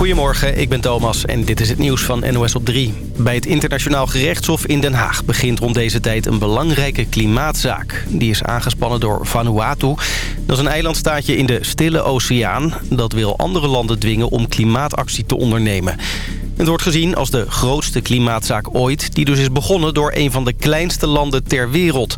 Goedemorgen, ik ben Thomas en dit is het nieuws van NOS op 3. Bij het internationaal gerechtshof in Den Haag begint rond deze tijd een belangrijke klimaatzaak. Die is aangespannen door Vanuatu. Dat is een eilandstaatje in de Stille Oceaan. Dat wil andere landen dwingen om klimaatactie te ondernemen. Het wordt gezien als de grootste klimaatzaak ooit... die dus is begonnen door een van de kleinste landen ter wereld.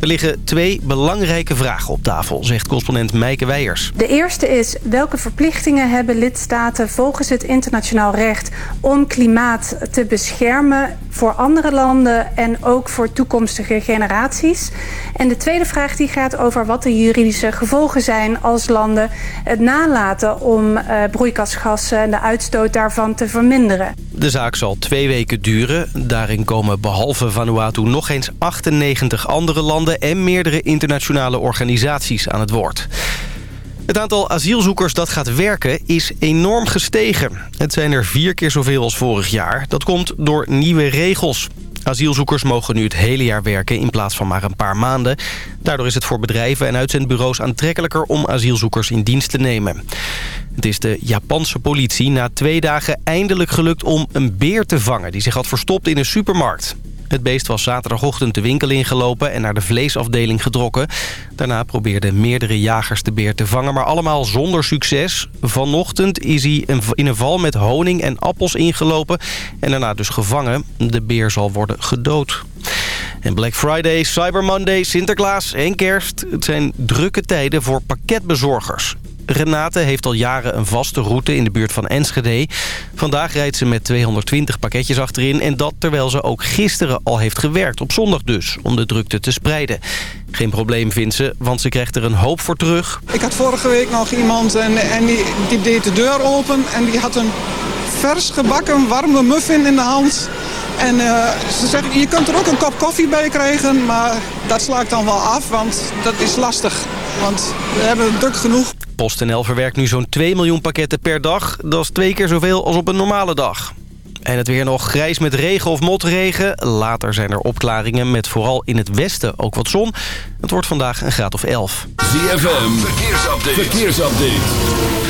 Er liggen twee belangrijke vragen op tafel, zegt correspondent Meike Weijers. De eerste is welke verplichtingen hebben lidstaten volgens het internationaal recht... om klimaat te beschermen voor andere landen en ook voor toekomstige generaties. En de tweede vraag die gaat over wat de juridische gevolgen zijn... als landen het nalaten om uh, broeikasgassen en de uitstoot daarvan te verminderen. De zaak zal twee weken duren. Daarin komen behalve Vanuatu nog eens 98 andere landen en meerdere internationale organisaties aan het woord. Het aantal asielzoekers dat gaat werken is enorm gestegen. Het zijn er vier keer zoveel als vorig jaar. Dat komt door nieuwe regels. Asielzoekers mogen nu het hele jaar werken in plaats van maar een paar maanden. Daardoor is het voor bedrijven en uitzendbureaus aantrekkelijker om asielzoekers in dienst te nemen. Het is de Japanse politie na twee dagen eindelijk gelukt om een beer te vangen... die zich had verstopt in een supermarkt. Het beest was zaterdagochtend de winkel ingelopen en naar de vleesafdeling gedrokken. Daarna probeerden meerdere jagers de beer te vangen, maar allemaal zonder succes. Vanochtend is hij in een val met honing en appels ingelopen en daarna dus gevangen. De beer zal worden gedood. En Black Friday, Cyber Monday, Sinterklaas en kerst. Het zijn drukke tijden voor pakketbezorgers. Renate heeft al jaren een vaste route in de buurt van Enschede. Vandaag rijdt ze met 220 pakketjes achterin. En dat terwijl ze ook gisteren al heeft gewerkt. Op zondag dus, om de drukte te spreiden. Geen probleem vindt ze, want ze krijgt er een hoop voor terug. Ik had vorige week nog iemand en, en die, die deed de deur open. En die had een vers gebakken warme muffin in de hand. En uh, ze zeggen, je kunt er ook een kop koffie bij krijgen, maar dat sla ik dan wel af, want dat is lastig. Want we hebben het druk genoeg. PostNL verwerkt nu zo'n 2 miljoen pakketten per dag. Dat is twee keer zoveel als op een normale dag. En het weer nog grijs met regen of motregen. Later zijn er opklaringen met vooral in het westen ook wat zon. Het wordt vandaag een graad of 11. ZFM, verkeersupdate. verkeersupdate.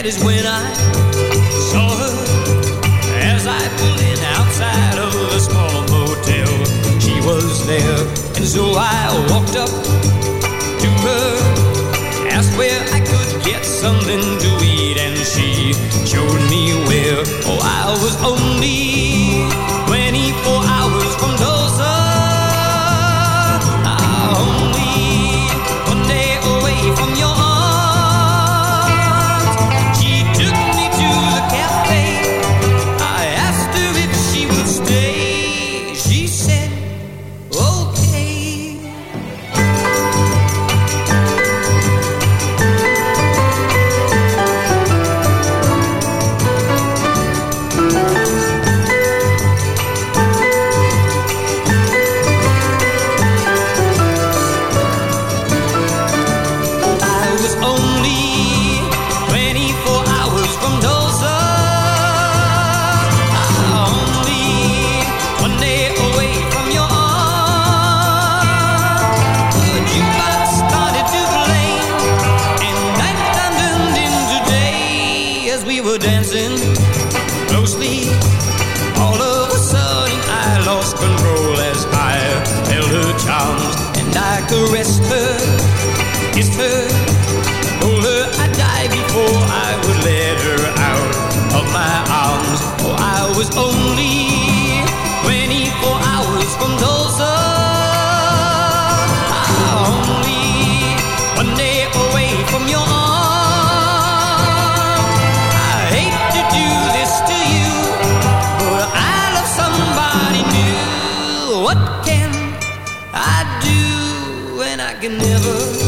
That is when I saw her as I pulled in outside of a small motel. She was there, and so I walked up to her, asked where I could get something to eat, and she showed me where. Oh, I was only 24 caressed her, kissed her, can never,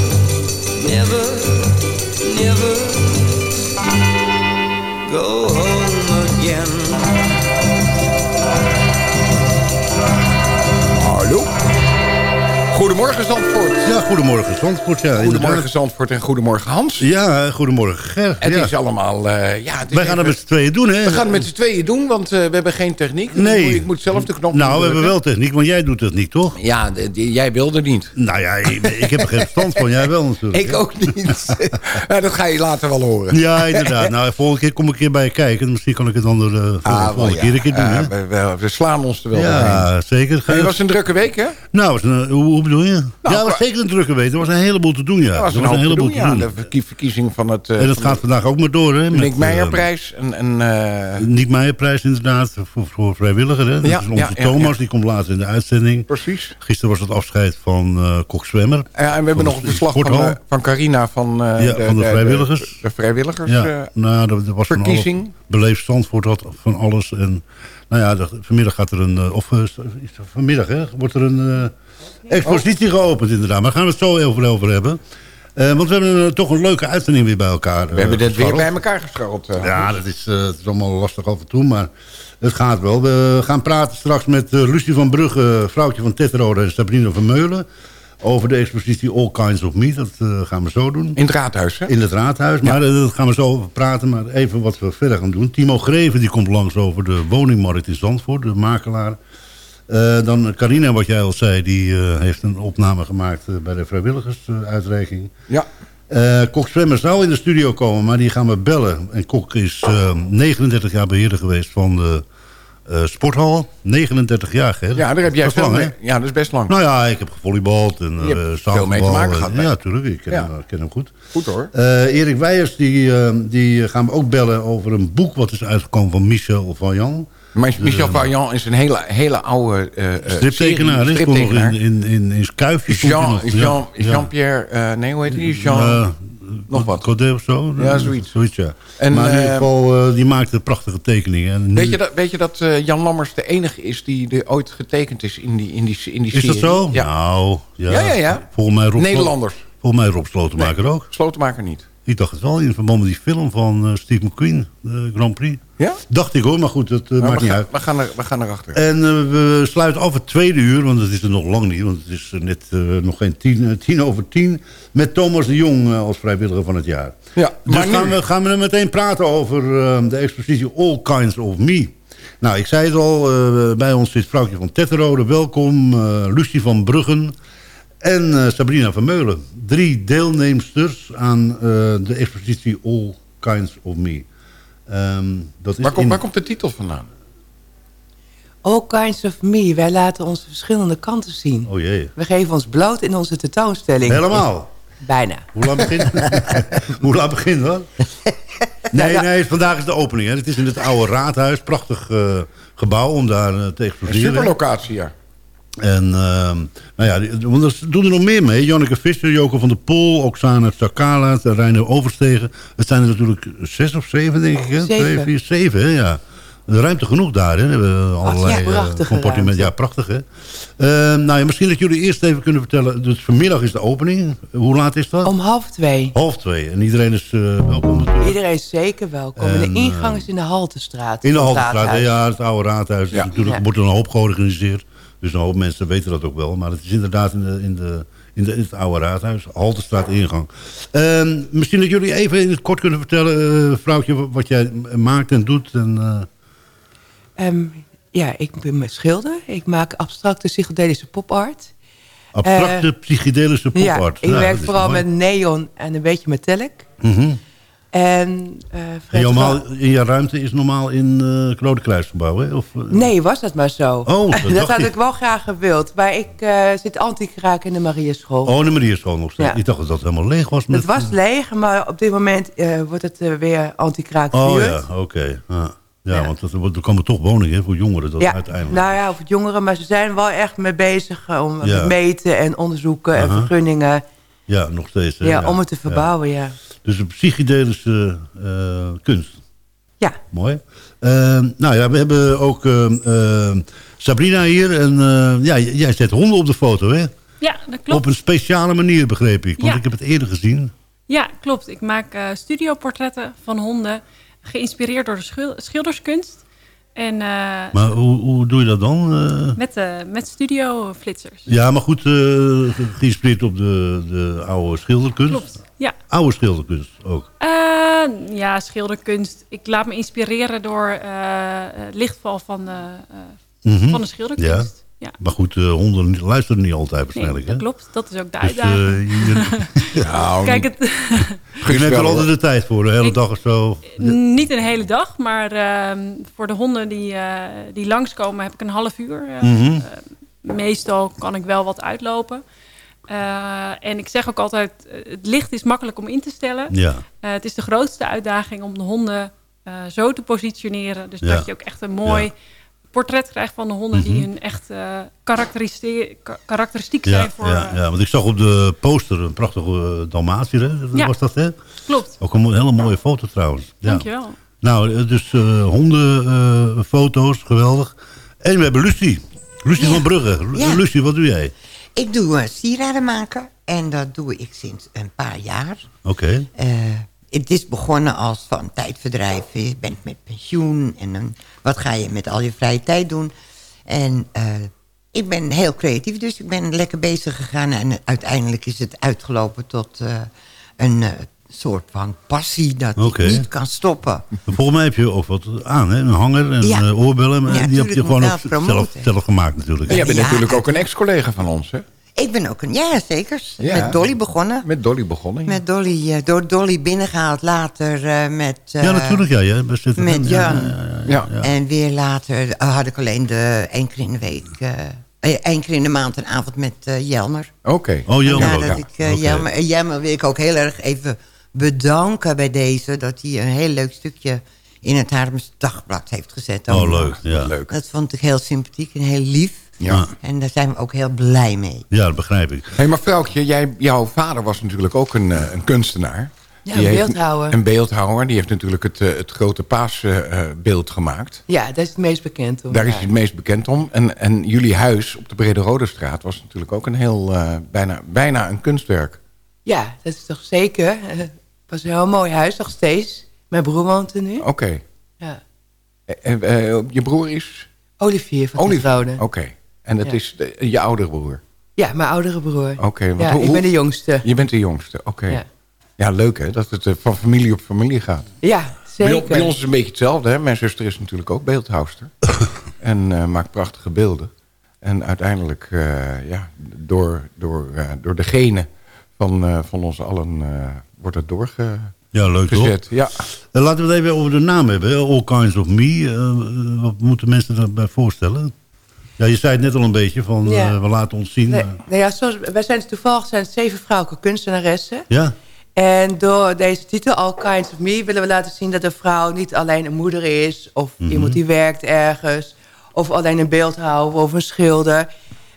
Goedemorgen Zandvoort. Ja, goedemorgen Zandvoort. Ja, Goedemorgen inderdaad. Zandvoort en goedemorgen Hans. Ja, goedemorgen Ger. Het ja. is allemaal... eh, ja, het Wij gaan het met z'n tweeën doen, hè? We gaan het met z'n tweeën doen, want eh, we hebben geen techniek. Dus Nee. Ik moet, ik moet zelf de knop Nou, we hebben wel techniek, want jij doet techniek, toch? Ja, jij wilde niet. Nou ja, ik, ik heb er geen verstand van. Jij wel natuurlijk. Ik ook niet. ja, dat ga je later wel horen. Ja, inderdaad. Nou, volgende keer kom ik keer bij je kijken. Misschien kan ik het dan de volgende, Ah, volgende keer een keer doen, hè? we, we- we slaan ons er wel doorheen. Ja, zeker. Ga Het was een drukke week, hè? Nou, hoe, hoe bedoel je? Ja, het was qua- zeker een drukke week. Er was een heleboel te doen, ja. Dat was er een hoop te heleboel doen, ja. De verkie- verkiezing van het... eh, En dat van gaat de vandaag ook maar door, hè? Nick met, Meijerprijs. En, en, eh, eh, Nick Meijerprijs, inderdaad, voor, voor vrijwilliger, hè? Dat Ja, is onze ja, ja, Thomas, ja. die komt later in de uitzending. precies. Gisteren was het afscheid van eh Kok Zwemmer. Ja, en we hebben Van nog de een verslag van, eh, van Carina van, eh, Ja, van de vrijwilligers. De, de vrijwilligers. Ja, eh, nou, dat, dat was van verkiezing. alles. Beleefd Zandvoort had van alles. En nou ja, dat- vanmiddag gaat er een, eh, of eh, is het vanmiddag hè, wordt er een eh, expositie geopend inderdaad. Maar daar gaan we het zo over, over hebben. Eh, want we hebben eh, toch een leuke uitzending weer bij elkaar. we hebben dit weer bij elkaar gescharreld. eh. Ja, dat is, eh, het is allemaal lastig af en toe, maar het gaat wel. We gaan praten straks met eh, Lucie van Brugge, vrouwtje van Tetrode en Sabrina van Meulen. Over de expositie All Kinds of Meat. Dat eh, gaan we zo doen. In het raadhuis, hè? In het raadhuis. Maar eh, dat gaan we zo over praten. Maar even wat we verder gaan doen. Timo Greven die komt langs over de woningmarkt in Zandvoort. De makelaar. Eh, dan Carina, wat jij al zei. Die eh, heeft een opname gemaakt eh, bij de vrijwilligersuitreiking. Ja. Kok Zwemmer zou in de studio komen. Maar die gaan we bellen. En Kok is eh, 39 jaar beheerder geweest van de sporthal. 39 jaar, hè? Ja, daar heb jij veel lang, mee. Ja, dat is best lang. Nou ja, ik heb gevolleybald en hebt veel mee te maken en- gehad? Ja, natuurlijk. Ik ken, Ja. hem, ik ken hem goed. Goed hoor. Erik Weijers, die, die gaan we ook bellen over een boek... wat is uitgekomen van Michel Vaillant. Maar Michel Vaillant is een hele, hele oude eh, eh, Striptekenaar, striptekenaar. in, in, in, hij Jean. Jean. Jean-Pierre, eh, nee, hoe heet die? Jean, Eh, nog wat. Codet of zo? Ja, zoiets. zoiets ja. En, maar in ieder eh, geval, eh, die maakte prachtige tekeningen. Nu- Weet je dat, weet je dat eh, Jan Lammers de enige is die ooit getekend is in die, in die, in die is serie? dat zo? Ja. Nou, ja. Ja, ja, ja. Volgens mij Rob, Nederlanders. Volgens mij Rob Slotenmaker ook. Slotenmaker niet. Ik dacht het wel, in verband met die film van eh, Steve McQueen, de Grand Prix. Ja? Dacht ik hoor, maar goed, dat eh, Maar maakt niet gaan, uit. we, gaan er, we gaan erachter. En eh, we sluiten af het tweede uur, want het is er nog lang niet. Want het is net nog geen tien, tien over tien. Met Thomas de Jong als vrijwilliger van het jaar. Ja, Dus maar nu- gaan we, gaan we meteen praten over de expositie All Kinds of Me. Nou, ik zei het al, bij ons zit vrouwtje van Tetterode. Welkom, Lucie van Bruggen en eh, Sabrina van Meulen. Drie deelnemsters aan eh, de expositie All Kinds of Me. Ehm, dat is Waar, komt in- waar komt de titel vandaan? All kinds of me. Wij laten onze verschillende kanten zien. Oh jee. We geven ons bloot in onze tentoonstelling. Helemaal. Bijna. Hoe laat begint Hoe laat begint dat? Nee, Nou, nee, vandaag is de opening. Hè. Het is in het oude raadhuis. Prachtig eh, gebouw om daar eh, te Een exploseren. superlocatie, ja. En ehm, nou ja, want er doen er nog meer mee. Janneke Visser, Joko van der Pol, Oksana Sakala, Reiner Overstegen. Het zijn er natuurlijk zes of zeven, denk ik. Hè? Zeven. Twee, vier, zeven, hè? ja. Ruimte genoeg daar, hè? We hebben allerlei eh, prachtige. Ja, prachtig, hè? Ehm, nou ja, misschien dat jullie eerst even kunnen vertellen. Dus vanmiddag is de opening. Hoe laat is dat? Om half twee. Half twee. En iedereen is eh, welkom natuurlijk. Iedereen is zeker welkom. En En, de ingang eh, is in de Haltestraat. In de Haltestraat, ja, het oude raadhuis. Ja. Natuurlijk Ja. wordt er een hoop georganiseerd. Dus een hoop mensen weten dat ook wel. Maar het is inderdaad in, de, in, de, in, de, in het oude raadhuis. Haltestraat ingang. Ehm, misschien dat jullie even in het kort kunnen vertellen, eh, vrouwtje, wat jij maakt en doet. En, eh, Ehm, ja, ik ben met schilder. Ik maak abstracte psychedelische popart. abstracte psychedelische popart. Ja, ik Nou, werk vooral met neon en een beetje metallic. Mhm. En, eh, En Ga- in je ruimte is normaal in het Rode Kruisgebouw, hè? Of, eh, Nee, was dat maar zo. Oh, dat dat had ik. ik wel graag gewild. Maar ik zit anti-kraak in de Marieschool. Oh, de Marieschool nog steeds. Ja. Ik dacht dat dat helemaal leeg was. Met, het was leeg, maar op dit moment wordt het weer anti-kraak Oh ja, oké. Ja. Ja, Ja. want er komen toch woningen voor jongeren dat Ja, uiteindelijk. nou ja, over jongeren, maar ze zijn wel echt mee bezig om Ja. meten en onderzoeken en vergunningen. Ja, nog steeds. hè, Ja, om het te verbouwen, ja. Dus een psychedelische eh, kunst. Ja. Mooi. Eh, nou ja, we hebben ook eh, eh, Sabrina hier. En eh, ja, jij zet honden op de foto, hè? Ja, dat klopt. Op een speciale manier, begreep ik. Want Ja. ik heb het eerder gezien. Ja, klopt. Ik maak eh, studioportretten van honden, geïnspireerd door de schil- schilderskunst. En eh, Maar hoe, hoe doe je dat dan? eh? met, eh met studioflitsers. ja, maar goed, geïnspireerd op de, de oude schilderkunst. Klopt, ja. Oude schilderkunst ook. Ja, schilderkunst. Ik laat me inspireren door het lichtval van de, Mhm. van de schilderkunst. Ja. Maar goed, honden luisteren niet altijd Nee, waarschijnlijk. dat hè? klopt. Dat is ook de Dus, uitdaging. Nou, Kijk, het, je neemt er altijd de tijd voor, de hele Ik- dag of zo. niet een hele dag, maar ehm, voor de honden die, eh, die langskomen heb ik een half uur. eh, Mhm. eh, meestal kan ik wel wat uitlopen. Eh, en ik zeg ook altijd, het licht is makkelijk om in te stellen. Ja. Eh, het is de grootste uitdaging om de honden eh, zo te positioneren. Dus Ja. dat je ook echt een mooi Ja. Portret krijgt van de honden... die Mhm. hun echt eh, karakteristiek, ka- karakteristiek Ja, zijn voor... ja, eh, ja, want ik zag op de poster een prachtige uh, Dalmatiër, hè? Ja. Was dat, hè? Klopt, Ook een hele mooie foto trouwens. Ja. dankjewel. Nou, eh, dus eh hondenfoto's, geweldig. En we hebben Lucie. Lucie van Brugge. Lucie, wat doe jij? Ik doe uh, sieraden maken en dat doe ik sinds een paar jaar. Oké. Eh, het is begonnen als van tijdverdrijf. Je bent met pensioen en dan, wat ga je met al je vrije tijd doen? En eh, ik ben heel creatief, dus ik ben lekker bezig gegaan. En uiteindelijk is het uitgelopen tot eh, een eh, soort van passie dat ik niet kan stoppen. Volgens mij heb je ook wat aan, hè? Een hanger en Ja. oorbellen. Maar Ja, die heb je gewoon zelf, zelf gemaakt natuurlijk. En jij bent Ja, natuurlijk ook een ex-collega van ons, hè? Ik ben ook een, ja zeker, Ja. met Dolly begonnen. Met Dolly begonnen. ja. Met Dolly, eh, door Dolly binnengehaald, later eh, met... eh, ja, natuurlijk. Ja, met ja, Jan. ja, ja, ja. Ja. En weer later eh, had ik alleen de één keer in de week... eh, eh, één keer in de maand een avond met eh, Jelmer. Oké. Oh, Jelmer ook. Ik eh, Oké. Jelmer, eh, Jelmer wil ik ook heel erg even bedanken bij deze... dat hij een heel leuk stukje in het Haarlems Dagblad heeft gezet. Oh, leuk. Ja. Leuk. Dat vond ik heel sympathiek en heel lief. Ja. En daar zijn we ook heel blij mee. ja, dat begrijp ik. Hé, maar vrouwtje, jij, jouw vader was natuurlijk ook een, eh, een kunstenaar. Ja, Die een heeft- beeldhouwer. Een beeldhouwer. Die heeft natuurlijk het, eh, het grote paasbeeld gemaakt. Ja, dat is het meest bekend. Om, Daar is ja. hij het meest bekend om. En, en jullie huis op de Brede Rode Straat was natuurlijk ook een heel, eh, bijna, bijna een kunstwerk. Ja, dat is toch zeker. Eh, Het was een heel mooi huis, nog steeds. Mijn broer woont er nu. Oké. Ja. Eh, eh, eh, je broer is? Olivier van Olivier. Rode. Oké. En dat Ja. is de- je oudere broer? Ja, mijn oudere broer. Oké. ja, hoe- ik ben de jongste. Je bent de jongste, oké. Ja. Ja. leuk hè, dat het eh, van familie op familie gaat. Ja, Bij, zeker. bij ons is het een beetje hetzelfde. Hè? Mijn zuster is natuurlijk ook beeldhouwster. en eh, maakt prachtige beelden. En uiteindelijk, eh, ja, door, door, eh, door de genen van, eh, van ons allen eh, wordt het doorgezet. Ja, leuk toch? Ja. Laten we het even over de naam hebben. All Kinds of Me. Eh, wat moeten mensen daarbij voorstellen? Ja, je zei het net al een beetje. Van, Ja. eh, we laten ons zien. Nee, nou ja, zoals, wij zijn toevallig zijn zeven vrouwelijke kunstenaressen. Ja? En door deze titel, All Kinds of Me, willen we laten zien dat een vrouw niet alleen een moeder is... of Mhm. iemand die werkt ergens, of alleen een beeldhouwer of een schilder.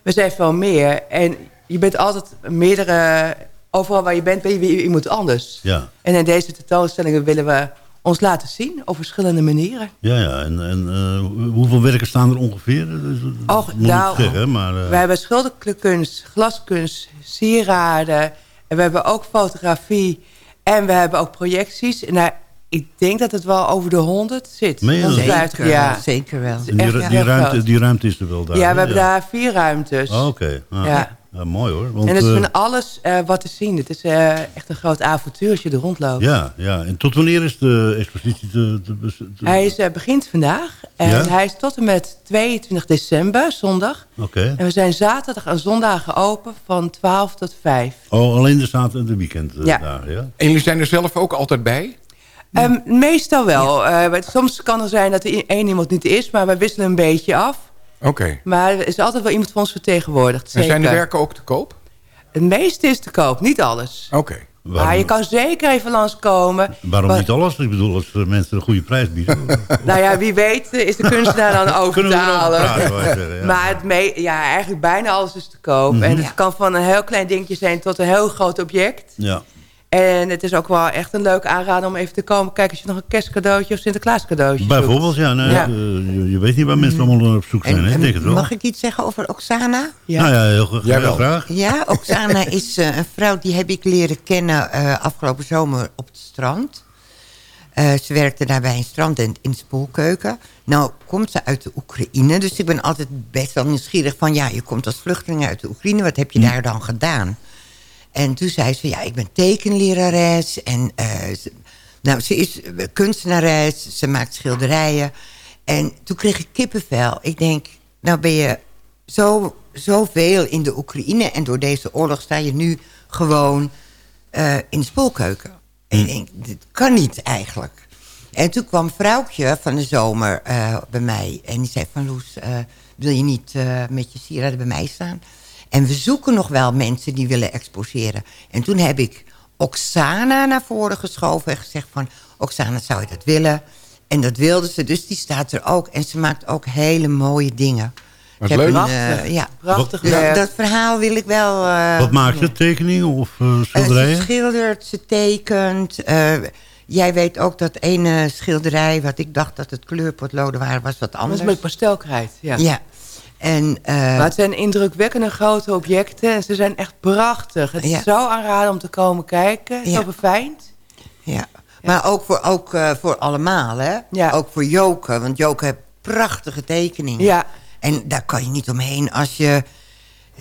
We zijn veel meer. En je bent altijd meerdere... Overal waar je bent, ben je weer iemand anders. Ja. En in deze tentoonstellingen willen we ons laten zien op verschillende manieren. Ja, ja. En, en eh, hoeveel werken staan er ongeveer? Dus, Och, nou, zeggen, maar, eh, We hebben schilderkunst, glaskunst, sieraden. En we hebben ook fotografie. En we hebben ook projecties. Nou, ik denk dat het wel over de 100 zit. Meen je dat? 150, Zeker, ja. zeker wel. en die, echt die, ruimte, die ruimte is er wel daar. ja, we hebben daar vier ruimtes. Oh, Oké. Ah, Ja. Ja, mooi hoor. Want, en het is eh, van alles eh, wat te zien. Het is eh, echt een groot avontuur als je er rondloopt. ja, ja. En tot wanneer is de expositie te... te, Hij is, eh, begint vandaag. En Ja? hij is tot en met 22 december, zondag. Oké. En we zijn zaterdag en zondagen open van 12 tot 5. Oh, alleen de zaterdag en de weekend eh, Ja. ja? En jullie zijn er zelf ook altijd bij? Ehm, meestal wel. Eh, soms kan er zijn dat er één iemand niet is, maar we wisselen een beetje af. Oké. Maar er is altijd wel iemand van ons vertegenwoordigd. En Zeker. zijn de werken ook te koop? Het meeste is te koop, niet alles. Oké. Maar je kan zeker even langskomen. Waarom Wa- niet alles? Ik bedoel, als eh, mensen een goede prijs bieden. Nou ja, wie weet eh, is de kunstenaar dan over Kunnen te we erover halen. praten, ja. Maar het me ja, eigenlijk bijna alles is te koop. Mhm. En Ja. het kan van een heel klein dingetje zijn tot een heel groot object. ja. En het is ook wel echt een leuk aanrader om even te komen kijken... als je nog een kerstcadeautje of Sinterklaas cadeautje Bijvoorbeeld, ja. Nee, Ja. eh, je, je weet niet waar mensen allemaal op zoek zijn. En- hè? Ik en denk het wel. mag ik iets zeggen over Oksana? Nou ja, heel, graag. Ja, Oksana is eh, een vrouw die heb ik leren kennen eh, afgelopen zomer op het strand. Eh, ze werkte daar bij een strand in, in de spoelkeuken. Nou komt ze uit de Oekraïne, dus ik ben altijd best wel nieuwsgierig van... ja, je komt als vluchteling uit de Oekraïne, wat heb je daar dan gedaan? En toen zei ze, ja, ik ben tekenlerares en... eh, ze, nou, ze is kunstenares, ze maakt schilderijen. En toen kreeg ik kippenvel. Ik denk, nou ben je zo, zoveel in de Oekraïne... en door deze oorlog sta je nu gewoon eh, in de spoelkeuken. En ik denk, dit kan niet eigenlijk. En toen kwam vrouwtje van de zomer eh, bij mij. En die zei van Loes, wil je niet met je sieraden bij mij staan? En we zoeken nog wel mensen die willen exposeren. En toen heb ik Oksana naar voren geschoven en gezegd van... Oksana, zou je dat willen? En dat wilde ze, dus die staat er ook. En ze maakt ook hele mooie dingen. Wat leuk. Prachtig. eh, ja. Prachtig Dus werk. dat verhaal wil ik wel... eh, Wat maakt ze? Tekeningen of eh, eh, ze schilderijen? schildert, ze tekent. eh, jij weet ook dat ene schilderij... wat ik dacht dat het kleurpotloden waren, was wat Dat anders. is met pastelkrijt, ja. Ja. En, eh, Maar het zijn indrukwekkende grote objecten en ze zijn echt prachtig. Het is Ja. zo aanraden om te komen kijken, Ja. zo befijnd. ja. Maar ook, voor, ook eh, voor allemaal, hè? Ja. Ook voor Joke, want Joke heeft prachtige tekeningen. Ja, En daar kan je niet omheen als je...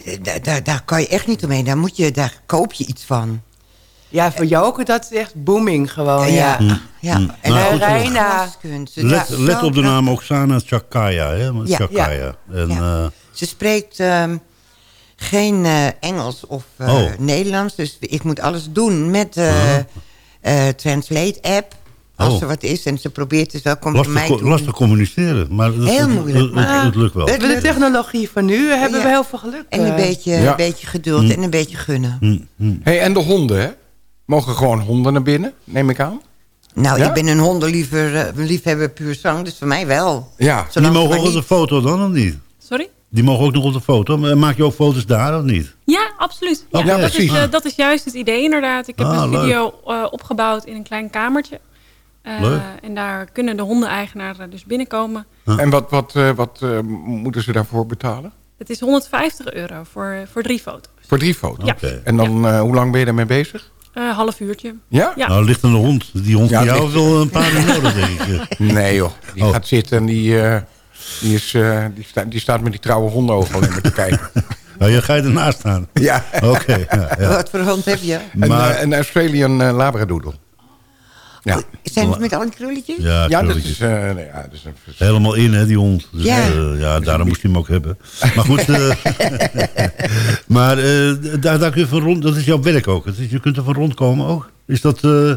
eh, Daar, daar, daar kan je echt niet omheen. Daar, moet je, daar koop je iets van. Ja voor Joke dat is echt booming gewoon. Ja. Ja. Ja. Mm. En Nou, goed, Reina. Het Let, let op de naam. Oksana Chakaya. Hè? Chakaya. En, Ja. eh, Ze spreekt ehm, geen eh, Engels of eh, Oh. Nederlands. Dus ik moet alles doen met de eh, Translate-app. Als Oh. er wat is. En ze probeert dus wel, komt bij lastig, mij co- lastig communiceren. Maar dat, Heel het- moeilijk, Het, het, maar- het lukt wel. Het Met de technologie van nu hebben Ja. we heel veel geluk. En een eh. beetje, Ja. een beetje geduld en een beetje gunnen. Hm, hm. Hey, en de honden, hè? Mogen gewoon honden naar binnen, neem ik aan? Nou, Ja? ik ben een hondenliefhebber eh, liefhebber puur zang. Dus voor mij wel. Ja. Die Zolang mogen ook op de foto dan, of niet? Sorry? Die mogen ook nog op de foto. Maar Maak je ook foto's daar, of niet? Ja, absoluut. Ja, Oké, dat, is, precies. eh, dat is juist het idee inderdaad. Ik heb Ah, een leuk. video eh, opgebouwd in een klein kamertje. Eh, Leuk. En daar kunnen de hondeneigenaren dus binnenkomen. En wat, wat, eh, wat eh, moeten ze daarvoor betalen? Het is 150 euro voor, voor drie foto's. Voor drie foto's? Ja. Oké. En dan, eh, hoe lang ben je ermee bezig? Eh half uurtje. Ja? Ja. Nou, ligt aan de hond. Die hond Ja, jou wel een paar uur nodig, denk ik. Nee joh, die Oh. gaat zitten en die, eh, die, is, eh, die, sta- die staat met die trouwe hondenogen alleen maar te kijken. Nou, je ga je ernaast staan. Ja. Oké, ja, ja. Wat voor hond heb je? Een, Maar- een Australian Labradoodle. Ja, Zijn het met al die krulletjes? Ja, ja dat is, eh, nou ja, dat is een Helemaal in, hè, die hond. Dus, Ja. ja, daarom moest hij hem ook hebben. Maar goed, eh, maar eh, daar, daar kun je van rond, dat is jouw werk ook. Het is, je kunt er van rondkomen ook. Is dat, eh,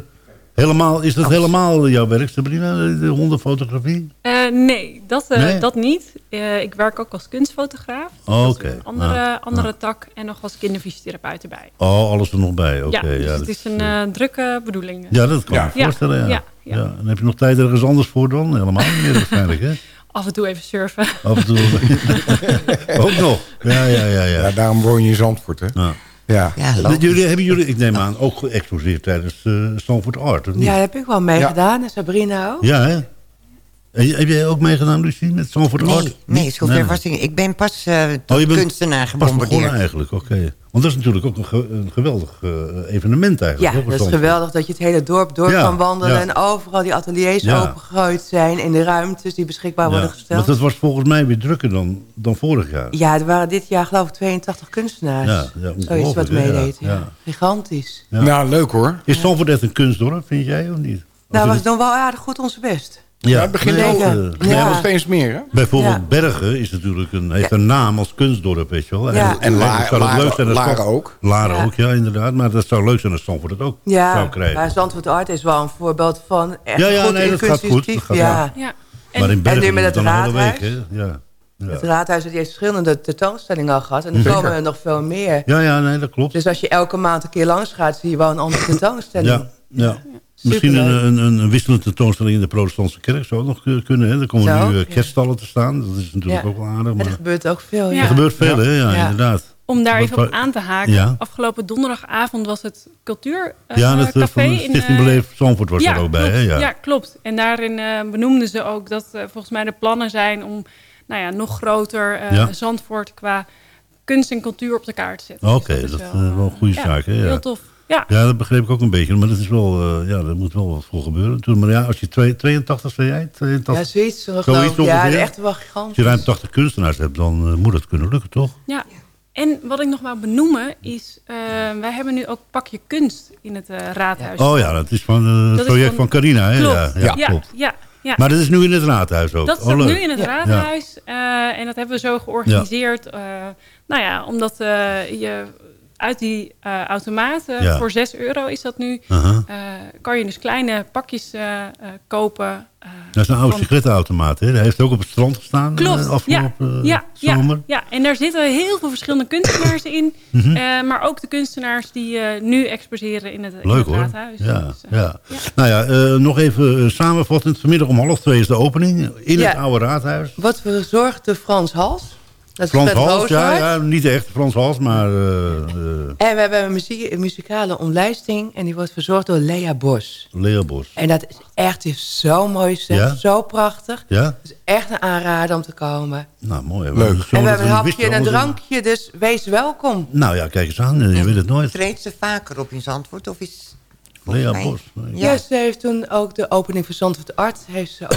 helemaal, is dat helemaal jouw werk, Sabrina, de hondenfotografie? Nee, dat, eh, Nee? dat niet. Eh, ik werk ook als kunstfotograaf. Oh, is oké. Een andere, Ja, andere ja. tak en nog als kinderfysiotherapeut erbij. Oh, alles er nog bij, oké. ja, dus ja, het dat is een eh, eh, drukke bedoeling. ja, dat kan Ja. ik me voorstellen, ja. Ja, ja, ja. En heb je nog tijd ergens anders voor dan? Helemaal niet meer waarschijnlijk, hè? Af en toe even surfen. Af en toe. ook nog. Ja, ja, ja. ja. ja, daarom woon je in Zandvoort, hè? ja. Ja. Jullie, hebben jullie, ik neem aan, ook geëxposeerd tijdens uh, Stanford Art, of niet? Ja, daar heb ik wel mee Ja. gedaan. En Sabrina ook. Ja, hè? En, heb jij ook meegedaan, Lucie, met Art? Nee, nee, Niet? zover Nee, nee. was ik. Ik ben pas eh Oh, je bent kunstenaar Pas begonnen gebombardeerd. eigenlijk, oké. Want dat is natuurlijk ook een, ge- een geweldig eh, evenement eigenlijk. Ja, dat is Zandvoort. geweldig dat je het hele dorp door Ja, kan wandelen. ja. En overal die ateliers Ja. opengegooid zijn. In de ruimtes die beschikbaar worden gesteld. want dat was volgens mij weer drukker dan, dan vorig jaar. Ja, er waren dit jaar geloof ik 82 kunstenaars. Ja, ja, Zoiets wat meedeed. Ja, Ja. ja. Gigantisch. Ja. Nou, leuk hoor. Is echt een kunstdorp, vind jij, of niet? Of Nou, we doen wel aardig goed onze best. Ja, het begint nee, al. eh, ja. steeds meer, hè? Bijvoorbeeld Ja. Bergen is natuurlijk een, heeft een naam als kunstdorp, weet je wel. Ja. En, En zou het Laren- leuk zijn als Laren ook. Laren Ja. ook, ja, inderdaad. Maar dat zou leuk zijn als Stamford het ook Ja, zou krijgen. maar Zandvoort Art is wel een voorbeeld van echt Ja, ja, goed nee, dat gaat goed. inclusief. Dat gaat ja. Ja. maar in Bergen en nu met is het dan een hele raadhuis. week, hè? Ja. Ja. Het raadhuis die heeft verschillende tentoonstellingen al gehad. En er Zeker. komen er nog veel meer. ja, ja, nee, dat klopt. Dus als je elke maand een keer langs gaat, zie je wel een andere tentoonstelling. Ja, ja. Misschien een, een, een, een wisselende tentoonstelling in de protestantse kerk zou ook nog kun- kunnen. Hè? Er komen Zo, nu ja. uh, kerststallen te staan. Dat is natuurlijk Ja. ook wel aardig. Maar er gebeurt ook veel. Ja. er gebeurt veel, hè? Ja, Ja. inderdaad. Om daar Wat even op aan te haken. Ja. Afgelopen donderdagavond was het cultuur eh, ja, dat eh, café van de in, Stichting eh, Beleef Zandvoort was ja, er ook bij. klopt. Hè? Ja. Ja. klopt. En daarin eh, benoemden ze ook dat eh, volgens mij de plannen zijn om nou ja, nog groter eh, Ja. Zandvoort qua kunst en cultuur op de kaart te zetten. Oké, Dus dat is is wel, een goede ja, zaak. Hè? Ja. Heel tof. Ja. ja, dat begreep ik ook een beetje. Maar dat is wel, eh, ja, daar moet wel wat voor gebeuren. Toen, maar ja, als je twee- 82, zei jij? 82, Ja, zoiets, zo geloof ik. Ja, ongeveer. echt wel Als gigantisch. je ruim 80 kunstenaars hebt, dan eh, moet het kunnen lukken, toch? Ja. En wat ik nog wou benoemen is, eh, wij hebben nu ook Pakje Kunst in het eh, raadhuis. Oh ja, dat is van het Dat is project van- van Carina. Hè? Klopt. Ja, ja, Ja, klopt. ja, ja. Maar dat is nu in het raadhuis ook. Dat oh, staat leuk. nu in het Ja. raadhuis. eh, en dat hebben we zo georganiseerd. eh, nou ja, omdat eh, je uit die eh, automaten, Ja. voor 6 euro is dat nu, eh, kan je dus kleine pakjes eh, eh, kopen. Dat is een oude van- sigarettenautomaat. Hè? Hij heeft ook op het strand gestaan Klopt, ja, afgelopen ja, zomer. ja, ja. En daar zitten heel veel verschillende kunstenaars in. Mhm. eh, maar ook de kunstenaars die eh, nu exposeren in het, in Leuk het hoor. raadhuis. Ja, Dus, eh, ja. Nou ja, eh, nog even samenvattend. Vanmiddag om half twee is de opening in Ja. het oude raadhuis. Wat verzorgt de Frans Hals? Dat is Frans Hals, ja, niet echt Frans Hals, maar... eh, eh, En we hebben een, muziek, een muzikale omlijsting. En die wordt verzorgd door Lea Bos. Leo Bos. En dat is echt heeft zo mooi. Ja? Zo prachtig. Ja? Het is echt een aanrader om te komen. Nou, mooi. hè. Leuk. Is en we hebben een hapje en een drankje. Dus wees welkom. Nou ja, kijk eens aan. Je weet het nooit. Treedt ze vaker op in Zandvoort? Of is... Lea mij- Bos. Ja. Ja. ze heeft toen ook de opening van Zandvoort Art heeft ze ook.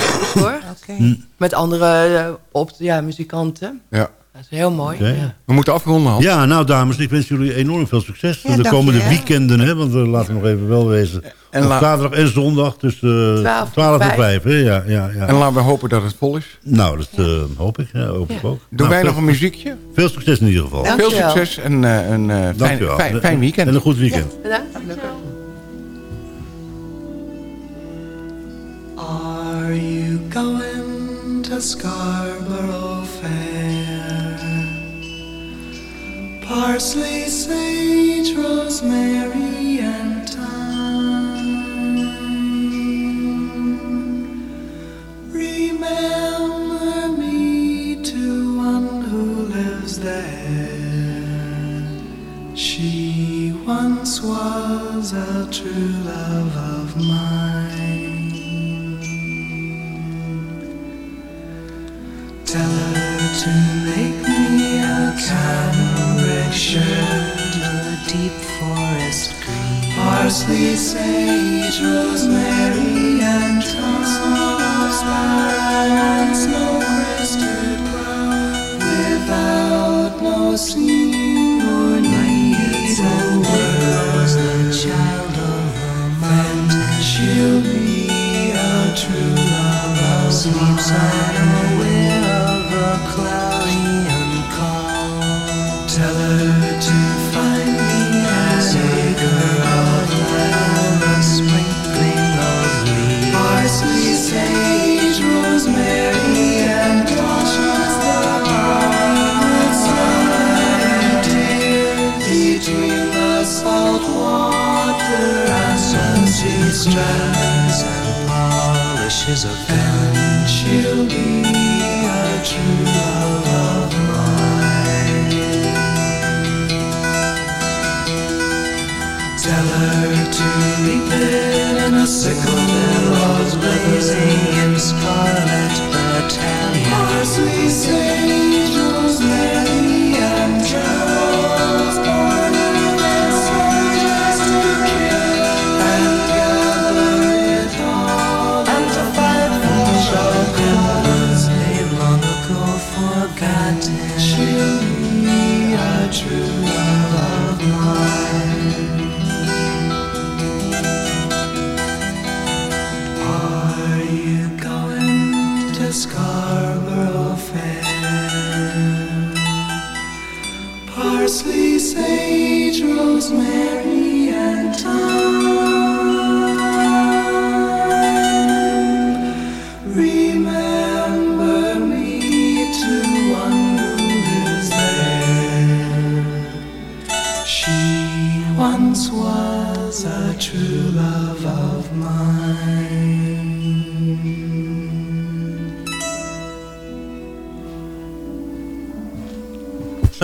Hm. Met andere eh, op, ja, muzikanten. Ja. Dat is heel mooi. Ja. We moeten afronden, Hans. Ja, nou dames, ik wens jullie enorm veel succes. Ja, de komende je weekenden, hè, want uh, laten we nog even wel wezen. En zaterdag en zondag tussen uh, 12 12 en en 5. Hè? Ja, ja, ja. En laten we hopen dat het vol is. Nou, dat uh, hoop ik. Ja, hoop ik ook. Doen nou, wij nog een muziekje? Veel succes in ieder geval. Dank Veel je wel. succes en uh, een uh, fijn, Dankjewel. fijn, fijn weekend. En een goed weekend. Bedankt. Are you going to Scarborough Fair? Parsley, sage, rosemary,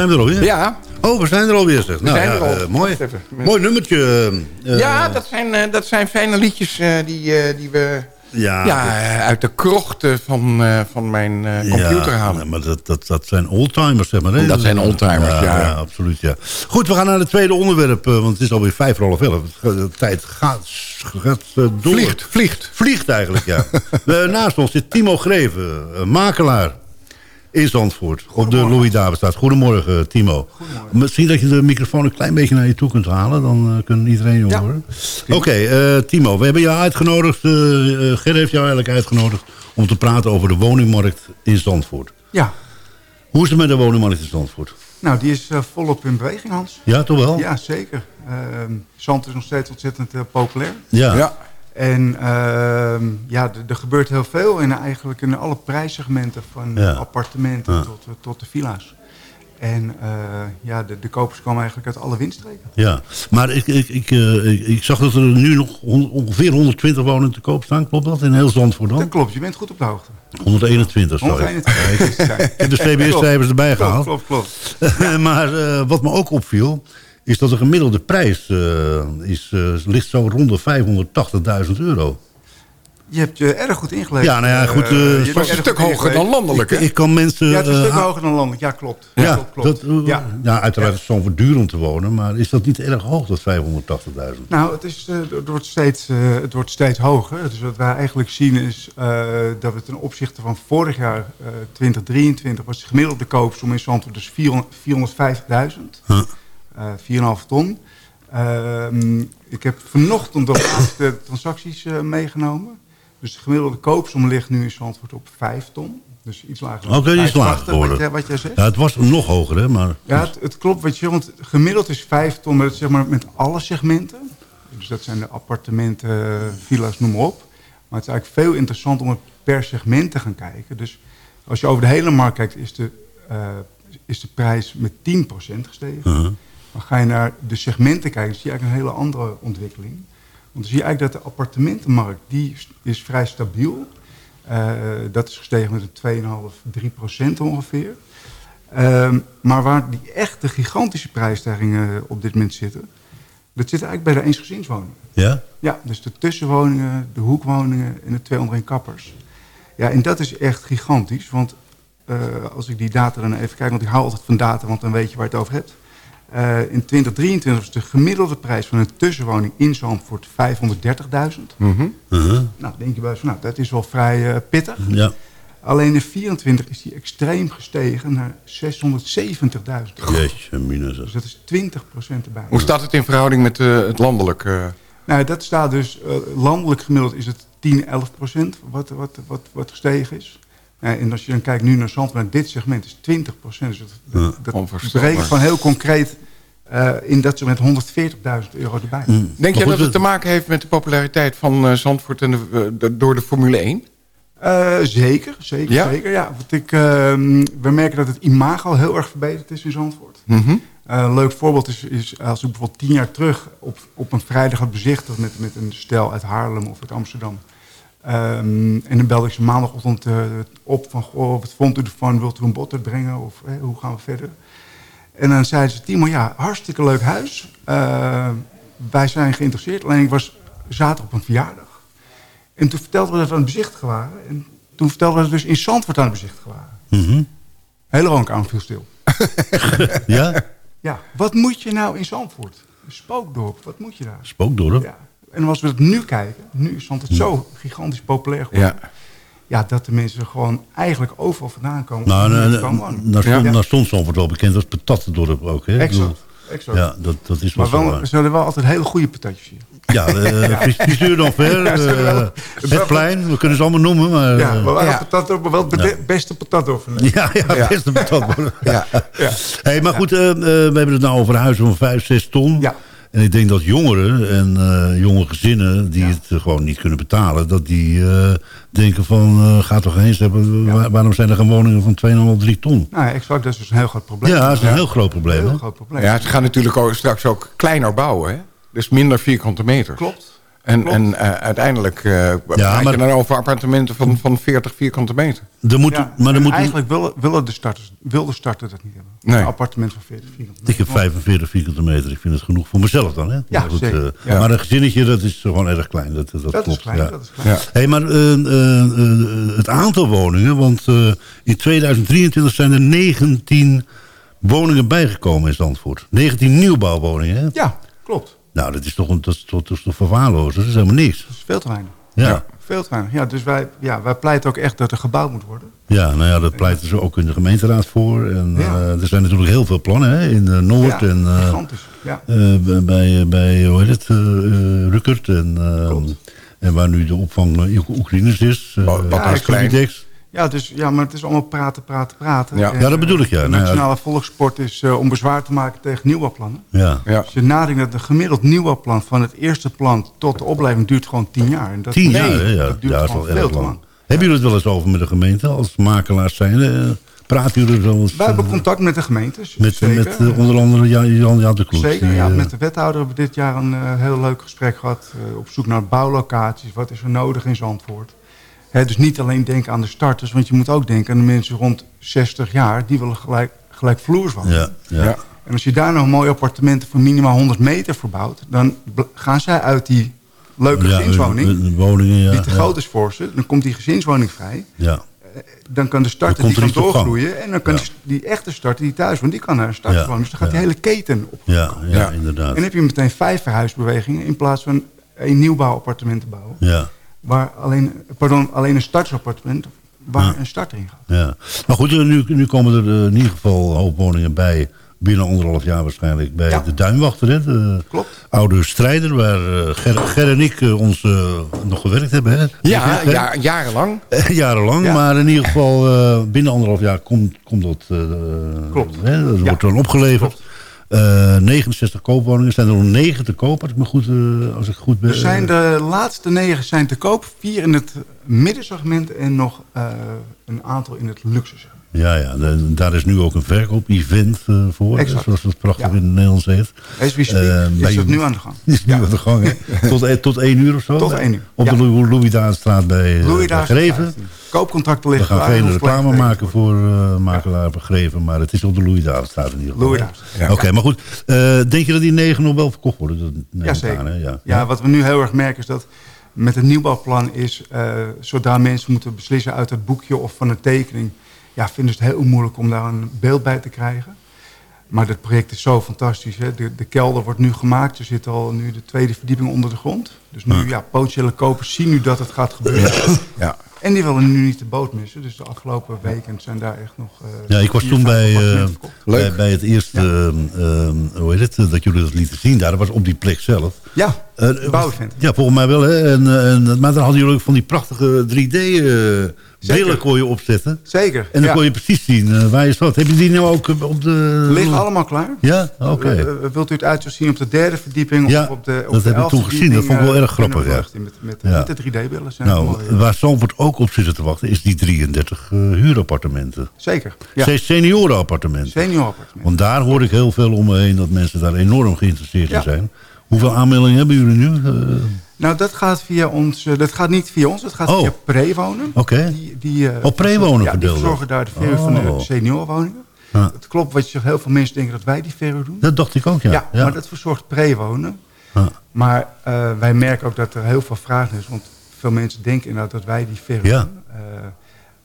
Zijn we er alweer? Ja. Oh, we zijn er alweer, zeg. Nou, zijn ja, er al. eh, mooi. Mooi nummertje. eh, ja, dat zijn, eh, dat zijn fijne liedjes eh, die, eh, die we Ja, ja, eh, uit de krochten van, eh, van mijn eh, computer ja, halen. maar dat, dat, dat zijn oldtimers, zeg maar. Hè? Dat zijn oldtimers, ja. absoluut, ja. Goed, we gaan naar het tweede onderwerp, eh, want het is alweer vijf voor half elf. De tijd gaat, gaat eh, door. Vliegt, vliegt. Vliegt eigenlijk, ja. Eh, naast ons zit Timo Greven, eh, makelaar in Zandvoort. Op de Louis Davidstraat. Goedemorgen, eh, Timo. Misschien dat je de microfoon een klein beetje naar je toe kunt halen. Dan uh, kan iedereen je horen. Oké, okay, uh, Timo. We hebben jou uitgenodigd. Uh, Ger heeft jou eigenlijk uitgenodigd... om te praten over de woningmarkt in Zandvoort. Ja. Hoe is het met de woningmarkt in Zandvoort? Nou, die is uh, volop in beweging, Hans. Ja, toch wel? Ja, zeker. Uh, Zand is nog steeds ontzettend uh, populair. Ja. ja. En uh, ja, er gebeurt heel veel in eigenlijk in alle prijssegmenten van ja. appartementen ja. tot, tot de villa's. En uh, ja, de, de kopers komen eigenlijk uit alle windstreken. Ja, maar ik, ik, ik, uh, ik, ik, zag dat er nu nog on, ongeveer 120 woningen te koop staan. Klopt dat? In heel Zandvoort dan? Dat klopt, je bent goed op de hoogte. 121, sorry. 121. ik heb de CBS-cijfers erbij klopt, gehaald. Klopt, klopt. klopt. maar uh, wat me ook opviel, is dat de gemiddelde prijs is, ligt zo rond de 580.000 euro. Je hebt je erg goed ingelezen. Ja, nou ja, goed. Uh, het is een stuk hoger dan landelijk, ik, ik, kan mensen... Ja, het is een stuk uh, hoger dan landelijk. Ja, klopt. Ja, klopt, klopt. Dat, uh, ja. ja, uiteraard is het zo'n verduur om te wonen. Maar is dat niet erg hoog, dat 580.000? Nou, het, is, het, wordt steeds, het wordt steeds hoger. Dus wat wij eigenlijk zien is dat we ten opzichte van vorig jaar, 2023... was de gemiddelde koopsom in Zandvoort dus 450.000. Huh. 4,5 ton. Ehm, ik heb vanochtend de laatste transacties meegenomen. Dus de gemiddelde koopsom ligt nu in Zandvoort op 5 ton. Dus iets lager. Oké, okay, iets lager geworden. Wat, jij, wat jij zegt. Ja, het was nog hoger, hè? Maar... Ja, het, het klopt. Wat je, want gemiddeld is 5 ton met, zeg maar, met alle segmenten. Dus dat zijn de appartementen, villa's, noem maar op. Maar het is eigenlijk veel interessant om het per segment te gaan kijken. Dus als je over de hele markt kijkt, is de, uh, is de prijs met 10% gestegen. Uh -huh. Dan ga je naar de segmenten kijken, dan zie je eigenlijk een hele andere ontwikkeling. Want dan zie je eigenlijk dat de appartementenmarkt die is vrij stabiel. Uh, dat is gestegen met een 2,5, 3 procent ongeveer. Uh, maar waar die echte gigantische prijsstijgingen op dit moment zitten... dat zit eigenlijk bij de eensgezinswoningen. Ja? Ja, dus de tussenwoningen, de hoekwoningen en de twee onder kkappers. Ja, en dat is echt gigantisch. Want uh, als ik die data dan even kijk... want ik hou altijd van data, want dan weet je waar je het over hebt... Uh, in 2023 was de gemiddelde prijs van een tussenwoning in Zandvoort 530.000. Mm -hmm. uh -huh. Nou, denk je bij van, nou, dat is wel vrij uh, pittig. Ja. Alleen in 24 is die extreem gestegen naar 670.000. Jeetje, minus. Dus dat is 20% erbij. Hoe staat het in verhouding met uh, het landelijk? Nou, dat staat dus, landelijk gemiddeld is het 10, 11% wat, wat, wat, wat gestegen is. Ja, en als je dan kijkt nu naar Zandvoort, dit segment is 20 procent. Dus dat, dat, berekent van heel concreet uh, in dat segment 140.000 euro erbij. Mm. Denk je dat het te maken heeft met de populariteit van uh, Zandvoort en de, de, door de Formule 1? Uh, zeker, zeker, ja? zeker. Ja, want ik, we merken dat het imago heel erg verbeterd is in Zandvoort. Mm -hmm. een leuk voorbeeld is, is als ik bijvoorbeeld tien jaar terug op, op een vrijdag had bezichtigd met, met een stel uit Haarlem of uit Amsterdam. Um, en dan belde ik ze maandagochtend uh, op van, goh, wat vond u ervan? Wilt u een botter brengen? Of eh, hoe gaan we verder? En dan zeiden ze, Timo, ja, hartstikke leuk huis. Uh, wij zijn geïnteresseerd. Alleen ik was zaterdag op een verjaardag. En toen vertelden we dat we aan het bezichtigen waren. En toen vertelden we dat we dus in Zandvoort aan het bezichtigen waren. Mm -hmm. Hele woonkamer viel stil. ja? Ja, wat moet je nou in Zandvoort? Een spookdorp, wat moet je daar? Spookdorp? Ja. En als we het nu kijken, nu is het zo gigantisch populair geworden. Ja. ja, dat de mensen gewoon eigenlijk overal vandaan komen. Nou, nou, nou, nou stond, ja. nou Zandvoort wel bekend als patattendorp ook. Hè? Exact. exact. Ja, dat, dat is wel maar wel, zo we zullen wel altijd hele goede patatjes hier. Ja, uh, Vistuur dan ver, uh, het plein, we kunnen ze allemaal noemen. Maar, ja, maar, ja. patat, maar wel de beste patat over. Ja, ja, ja, beste patat. ja. ja. Hey, maar goed, uh, we hebben het nou over huizen van 5, 6 ton. Ja. En ik denk dat jongeren en uh, jonge gezinnen die ja. het uh, gewoon niet kunnen betalen... dat die uh, denken van, ga toch eens hebben... Ja. waarom zijn er geen woningen van 2,5, 3 ton? Nou, exact, dat is dus een heel groot probleem. Ja, dat is een heel groot probleem. Heel groot probleem. Ja, ze gaan natuurlijk ook, straks ook kleiner bouwen, hè? Dus minder vierkante meters. Klopt. En, Klopt. en eh, uiteindelijk eh praat maar- je dan over appartementen van, van 40 vierkante meter. Er moet, Ja, maar er moet, eigenlijk willen, willen de starters, wil de starter dat niet hebben. Nee. Een appartement van 40 vierkante ik heb 45 vierkante meter. Ik vind het genoeg voor mezelf dan. Hè? Ja, Maar goed, zeker. eh, Ja. Maar een gezinnetje, dat is gewoon erg klein. Dat, dat, Dat, klopt. is klein, ja. dat is klein. Ja. Hey, maar eh, eh, eh, het aantal woningen, want eh, in 2023 zijn er 19 woningen bijgekomen in Zandvoort. 19 nieuwbouwwoningen, hè? Ja, klopt. Nou, dat is toch, een, dat is, toch- dat is toch verwaarloosd? Dat is helemaal niks. Dat is veel te weinig. Ja. Ja. Veel te weinig. Ja, dus wij, ja, wij pleiten ook echt dat er gebouwd moet worden. nou ja, dat pleiten ze ook in de gemeenteraad voor. En Ja. eh, er zijn natuurlijk heel veel plannen hè, in eh, Noord Ja, en eh, gigantisch, ja. eh, bij, bij, hoe heet het, Ruckert en, en waar nu de opvang Oekraïners is. eh, Wat- wat ja, is. Ja, dus, ja, maar het is allemaal praten, praten, praten. Ja. En, Ja, dat bedoel ik, ja. De Nou ja. nationale volkssport is eh, om bezwaar te maken tegen nieuwbouwplannen. Ja. Ja. Als je nadenkt dat een gemiddeld nieuwbouwplan van het eerste plan tot de opleving duurt gewoon tien jaar. En dat, Tien jaar, nee, ja. dat duurt ja, dat is gewoon wel veel erg te lang. Hebben jullie het wel eens over met de gemeente als makelaars zijn? eh, praten jullie wel eens Wij hebben eh, contact met de gemeentes. met, zeker. met eh, onder andere Jan, Jan, Jan de Kloet? Zeker, die, ja. eh, Met de wethouder hebben we dit jaar een eh, heel leuk gesprek gehad. eh, op zoek naar bouwlocaties. Wat is er nodig in Zandvoort? Hè, dus niet alleen denken aan de starters. Want je moet ook denken aan de mensen rond 60 jaar. Die willen gelijk, gelijkvloers wonen. ja, ja. Ja. En als je daar nou mooie appartementen van minimaal 100 meter verbouwt... dan gaan zij uit die leuke Ja, gezinswoning... eh, eh, woningen, ja. die te ja. groot is voor ze. Dan komt die gezinswoning vrij. Ja, Dan kan de starter die kan gang. doorgroeien. En dan kan Ja. die, echte starter die thuis woont... die kan naar een starterswoning. Dus dan gaat Ja. die hele keten op. ja, ja, Ja. inderdaad. En dan heb je meteen vijf verhuisbewegingen... in plaats van één nieuwbouwappartement te bouwen. Ja, Waar alleen, pardon, alleen een startersappartement... waar Ja. een starter in gaat. ja. Maar goed, nu, nu komen er eh, in ieder geval een hoop woningen bij. Binnen anderhalf jaar waarschijnlijk bij Ja. de Duinwachter. Hè? De Klopt. oude strijder waar eh, Ger, Ger en ik eh, ons nog gewerkt hebben. Hè? Ja, ja, jarenlang. Jarenlang, Ja. maar in ieder geval eh, binnen anderhalf jaar komt, komt dat, eh, Klopt. Hè, dat Ja. wordt dan opgeleverd. Eh 69 koopwoningen, zijn er nog 9 te koop, als ik, me goed, eh, als ik goed ben. Er zijn de laatste negen zijn te koop. Vier in het middensegment en nog eh, een aantal in het luxe. Ja, ja, de- daar is nu ook een verkoop-event eh, voor, Exact. zoals het prachtig Ja. in het Nederlands heet. As we speak Eh, is bij- dat nu aan de gang. Is nu aan de gang, hè? Tot, eh, tot één uur of zo? Tot één uur, Op de Louis, Louis Daanstraat bij, eh, Louis bij Greven. Koopcontracten We liggen gaan klaar, geen reclame maken voor eh makelaar begreven, maar het is op de Louis Daanstraat in ieder geval. Louis. Oké, maar goed. eh, denk je dat die negen nog wel verkocht worden? Dat Ja, zeker. aan? Ja. Ja, wat we nu heel erg merken is dat met het nieuwbouwplan is... eh, zodra mensen moeten beslissen uit het boekje of van een tekening... ja, vinden ze het heel moeilijk om daar een beeld bij te krijgen. Maar het project is zo fantastisch. Hè? De, de kelder wordt nu gemaakt. Er zit al nu de tweede verdieping onder de grond. Dus nu, ja, potentiële kopers zien nu dat het gaat gebeuren. Ja. En die willen nu niet de boot missen. Dus de afgelopen weken zijn daar echt nog... eh, Ja, ik was toen bij, eh, bij, bij het eerste, ehm, ehm, hoe heet het, eh, dat jullie dat lieten zien daar. Dat was op die plek zelf. Ja, bouwevent. Ja, volgens mij wel. Hè? En, en, maar dan hadden jullie ook van die prachtige 3D-beelden kon je opzetten. Zeker. En dan ja. kon je precies zien eh, waar je zat. Heb je die nou ook eh, op de... Liggen allemaal klaar. Ja? Oké. Eh, wilt u het uitzicht zien op de derde verdieping? Ja, of op de, op dat de heb ik toen gezien. Dat vond ik wel erg grappig, ja. Met, met, Ja. met de 3D-beelden zijn Nou, het mooi, waar Zandvoort ook op zit te wachten... is die 33 eh, huurappartementen. Zeker. Ja. Se- Seniorenappartementen. Seniorappartement. Want daar hoor ik heel veel om me heen... dat mensen daar enorm geïnteresseerd in zijn. Hoeveel aanmeldingen hebben jullie nu? Nou, dat gaat via ons. eh, dat gaat niet via ons. Dat gaat Oh. via Prewonen. Oké. Die, die, eh, Oh, Prewonen ja, die verzorgen daar de verhuur van Oh. de seniorwoningen. Ja. Het klopt wat je zegt. Heel veel mensen denken dat wij die verhuur doen. Dat dacht ik ook, ja. Ja, maar dat verzorgt Prewonen. Ja. Maar eh, wij merken ook dat er heel veel vraag is. Want veel mensen denken inderdaad dat wij die verhuur Ja. doen.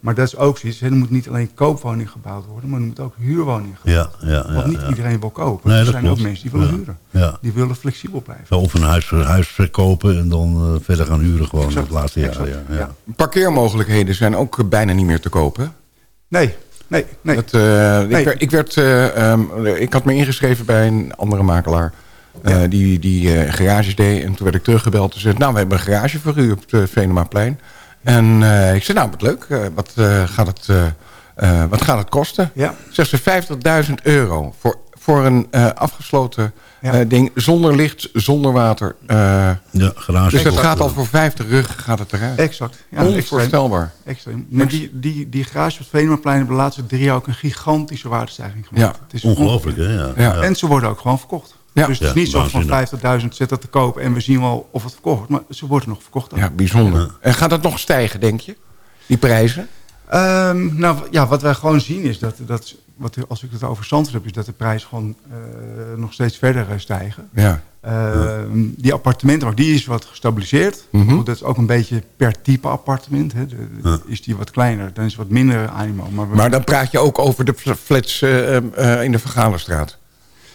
Maar dat is ook zoiets. hè. Er moet niet alleen koopwoning gebouwd worden. Maar er moet ook huurwoning gebouwd Ja, ja, ja. Want niet ja. iedereen wil kopen. Nee, er zijn klopt. ook mensen die willen Ja. huren. Ja. Die willen flexibel blijven. Of een huis, huis verkopen en dan eh, verder gaan huren gewoon Exact, het laatste jaar. Ja, ja. ja. Parkeermogelijkheden zijn ook eh, bijna niet meer te kopen. Nee, nee, nee. Dat, eh, ik, Nee. werd, ik, werd, eh, ehm, ik had me ingeschreven bij een andere makelaar. eh, die die eh, garages deed. En toen werd ik teruggebeld. en zei, nou, we hebben een garage voor u op het Venemaplein. En eh, ik zei, nou, wat leuk. eh, wat, eh, gaat het, eh, eh, wat gaat het kosten? Ja. Zegt ze 50.000 euro voor, voor een eh, afgesloten Ja. eh, ding. Zonder licht, zonder water. eh, Ja, garage. dus het gaat al voor 50 rug gaat het eruit. Exact. Ja. Onvoorstelbaar. extreem. Maar die, die, die garage op het Venemaplein hebben de laatste drie jaar ook een gigantische waardestijging gemaakt. Ja, Het is Ongelooflijk, hè? Ja. Ja. En ze worden ook gewoon verkocht. Ja. Dus het is Ja, niet zo van waanzinnig. 50.000 zet dat te koop en we zien wel of het verkocht wordt. Maar ze worden nog verkocht. ook. Ja, bijzonder. En gaat dat nog stijgen, denk je? Die prijzen? Ehm, nou ja, wat wij gewoon zien is dat, dat wat, als ik het over Zandvoort heb, is dat de prijzen gewoon eh, nog steeds verder eh, stijgen. Ja. Ehm, Die appartementenmarkt die is wat gestabiliseerd. Goed, dat is ook een beetje per type appartement. Hè. De- de- Is die wat kleiner, dan is het wat minder animo. Maar, we- Maar dan praat je ook over de flats eh, eh, in de Vergalenstraat.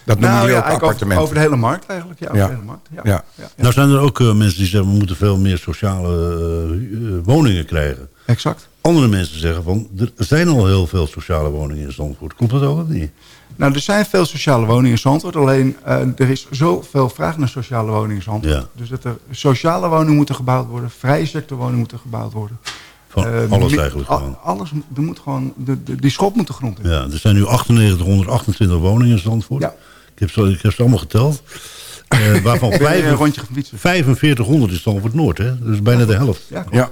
Dat noemen nou, jullie ja, ook appartementen. over de hele markt eigenlijk. Ja, over Ja. de hele markt. Ja. Ja. Ja. Nou zijn er ook eh, mensen die zeggen... we moeten veel meer sociale eh, eh, woningen krijgen. Exact. Andere mensen zeggen van... er zijn al heel veel sociale woningen in Zandvoort. Klopt dat ook of niet? Nou, er zijn veel sociale woningen in Zandvoort. Alleen eh, er is zoveel vraag naar sociale woningen in Zandvoort. Ja. Dus dat er sociale woningen moeten gebouwd worden. Vrije sectorwoningen moeten gebouwd worden. Van Eh, alles eigenlijk gewoon. Alles, er moet gewoon, de, de, die schop moet de grond in. Ja, er zijn nu 9828 woningen in Zandvoort. Ja. Ik, heb ze, ik heb ze allemaal geteld. Eh, waarvan Ben je vijf- een rondje gaan fietsen? 4500 is Zandvoort Noord. Hè? Dat is bijna de helft. Ja, klopt.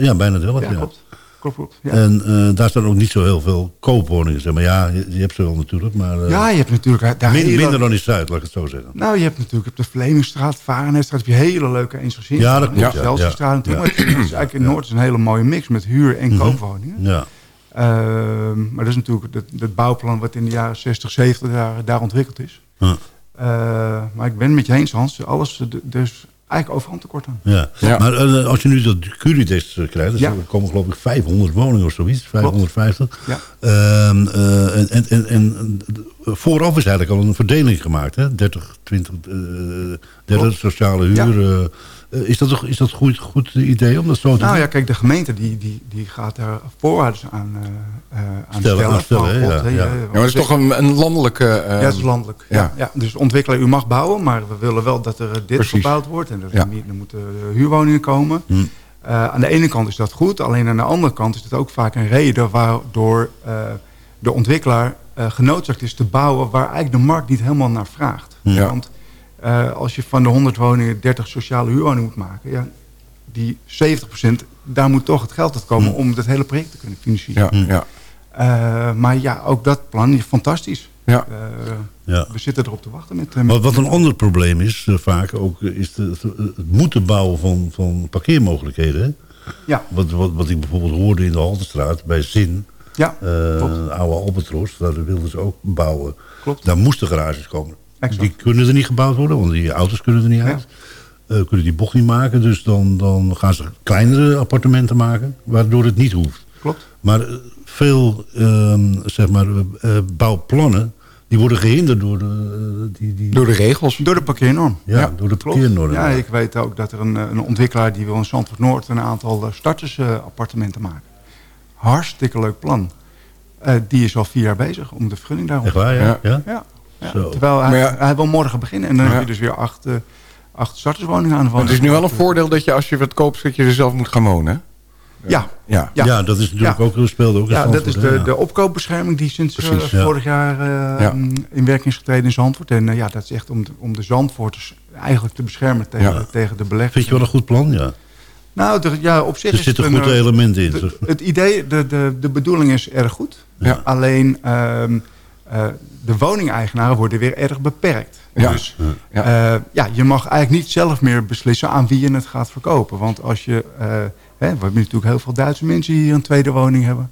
Ja. Bijna de helft. Ja, Ja, klopt. Klopt, klopt. Ja. En eh, daar staan ook niet zo heel veel koopwoningen. Zeg maar ja, je, je hebt ze wel natuurlijk. Maar eh, ja, je hebt natuurlijk... Daar min- hele- minder dan in Zuid, laat ik het zo zeggen. Nou, je hebt natuurlijk op de Vlemingstraat, Varenheidstraat... heb je hele leuke eensgezinnen. Ja, dat klopt, ja, ja, natuurlijk. ja. Maar het is eigenlijk in Noord is een hele mooie mix met huur- en Mhm. koopwoningen. Ja. Ehm, maar dat is natuurlijk het, het bouwplan wat in de jaren 60, 70 daar, daar ontwikkeld is. Ja. Eh, maar ik ben het met je eens, Hans. Alles, is eigenlijk overal tekort aan. Ja. Ja. Maar eh, als je nu dat Curidex eh, krijgt, dus Ja. er komen geloof ik 500 woningen of zoiets, 550. Ja. Ehm, eh, en, en, en, en vooraf is eigenlijk al een verdeling gemaakt, hè? 30, 20, eh 30 Klopt. sociale huur. Eh, is dat toch is dat een goed, goed idee om dat zo te Nou doen? ja, kijk, de gemeente die, die, die gaat daar voorwaarden aan, eh, eh, aan Stellen, stellen. aan stellen, Van, hè, God, ja, ja. maar dat is toch een, een landelijke... eh, Ja, dat is landelijk. Ja. ja. Ja, Dus de ontwikkelaar, u mag bouwen, maar we willen wel dat er dit Precies. gebouwd wordt. En dat er, er moeten huurwoningen komen. Hm. Eh, aan de ene kant is dat goed, alleen aan de andere kant is het ook vaak een reden waardoor eh, de ontwikkelaar genoodzaakt is te bouwen waar eigenlijk de markt niet helemaal naar vraagt. Ja. Want eh, als je van de 100 woningen 30 sociale huurwoningen moet maken, ja, die 70%, daar moet toch het geld uit komen Hm. om dat hele project te kunnen financieren. Ja, ja. Eh, maar ja, ook dat plan is fantastisch. Ja. Eh, Ja. we zitten erop te wachten met... met Wat, wat een ander probleem is, vaak ook, is de, het moeten bouwen van, van parkeermogelijkheden. Hè? Ja. Wat, wat, wat ik bijvoorbeeld hoorde in de Haltestraat bij Zin, Ja, eh, oude Albatros, daar wilden ze ook bouwen. Klopt. Daar moesten garages komen. Exact. Die kunnen er niet gebouwd worden, want die auto's kunnen er niet Ja. uit. Eh, kunnen die bocht niet maken, dus dan, dan gaan ze kleinere appartementen maken, waardoor het niet hoeft. Klopt. Maar eh, veel ehm, zeg maar, eh, bouwplannen, die worden gehinderd door de, die, die, Door de regels. Door de parkeernorm. ja, door de parkeernorm. Ja, ik weet ook dat er een, een ontwikkelaar die wil in Zandvoort Noord een aantal startersappartementen maken. Hartstikke leuk plan. Eh, die is al vier jaar bezig om de vergunning daarop Echt waar, ja? Ja. ja? Ja. Terwijl hij, ja- hij wil morgen beginnen en dan heb je dus weer acht, eh, acht starterswoningen aan de Maar wand. het is nu wel een voordeel dat je als je wat koopt, dat je er zelf moet gaan wonen. hè? Ja, Ja. Ja. Ja. dat is natuurlijk Ja. ook speelde ook in ja dat is de, de opkoopbescherming die sinds eh, Precies, vorig jaar eh, Ja. in werking is getreden in Zandvoort. En eh, ja, dat is echt om de, om de Zandvoorters eigenlijk te beschermen tegen, Ja. tegen de beleggers. Vind je wel een goed plan? Ja. Nou, de, ja, op zich Er het een, goede eh, elementen in. de- het idee, de, de, de bedoeling is erg goed. Ja. Alleen ehm, eh, de woningeigenaren worden weer erg beperkt. Ja. Dus Ja. eh, ja, je mag eigenlijk niet zelf meer beslissen aan wie je het gaat verkopen. Want als je, eh, hè, we hebben natuurlijk heel veel Duitse mensen die hier een tweede woning hebben.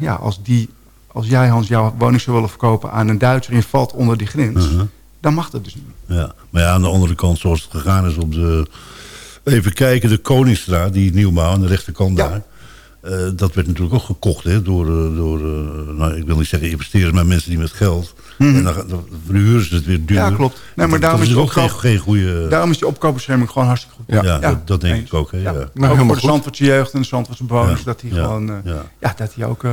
Ja, als, die, als jij Hans jouw woning zou willen verkopen aan een Duitser en je valt onder die grens, Uh-huh. dan mag dat dus niet. Ja. Maar ja, aan de andere kant, zoals het gegaan is op de... Even kijken, de Koningsstraat, die nieuwbouw aan de rechterkant Ja. daar. Eh, dat werd natuurlijk ook gekocht hè, door, eh, door eh, nou, ik wil niet zeggen investeerders, maar mensen die met geld. En dan, dan verhuren ze het weer duur. Mhm. Ja, klopt. Nee, maar daarom is ook geen, goede... Daarom is die opkoopbescherming gewoon hartstikke goed. ja, Ja. dat, dat denk eens. ik ook. Hè, ja. Ja. Nou, ook helemaal voor de. Zandvoortse jeugd en de Zandvoortse bewoners, Ja. dat die Ja. gewoon, eh, Ja. ja. dat die ook eh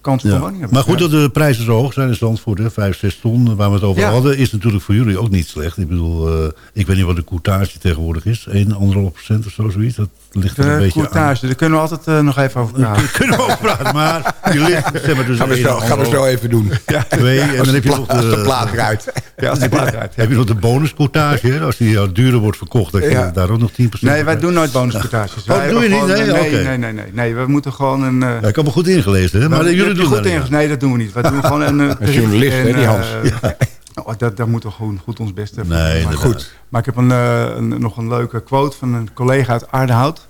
kans op Ja. een woning hebben. Maar goed Ja. dat de prijzen zo hoog zijn in Zandvoort, hè, 5, 6 ton, waar we het over Ja. hadden, is natuurlijk voor jullie ook niet slecht. Ik bedoel, eh, ik weet niet wat de courtage tegenwoordig is, 1, 1,5 procent of zo, zoiets. Dat ligt er een De beetje aan. courtage, daar kunnen we altijd eh, nog even over praten. Kunnen we over praten, maar die ligt zeg maar, dus Gaan we, zo, gaan we zo even doen. Ja. Twee, en dan heb je nog de de, plaat eruit. Ja, als die plaat eruit. heb je nog de bonuscourtage, hè, als die jou duurder wordt verkocht, dat je Ja. daar ook nog 10 procent Nee, wij doen nooit bonuscourtages. Oh, doe je hebben niet? Nee? eh, nee, nee, nee. We moeten gewoon een... eh, Ja, ik heb me goed ingelezen, hè, maar jullie je doen goed. Nee, dat doen we niet. Wij doen gewoon een... eh, journalist, hè, die eh, Hans. Oh, dat, daar moeten we gewoon goed ons best voor Nee. Maar goed. Maar ik heb een, eh, een, nog een leuke quote van een collega uit Aardehout.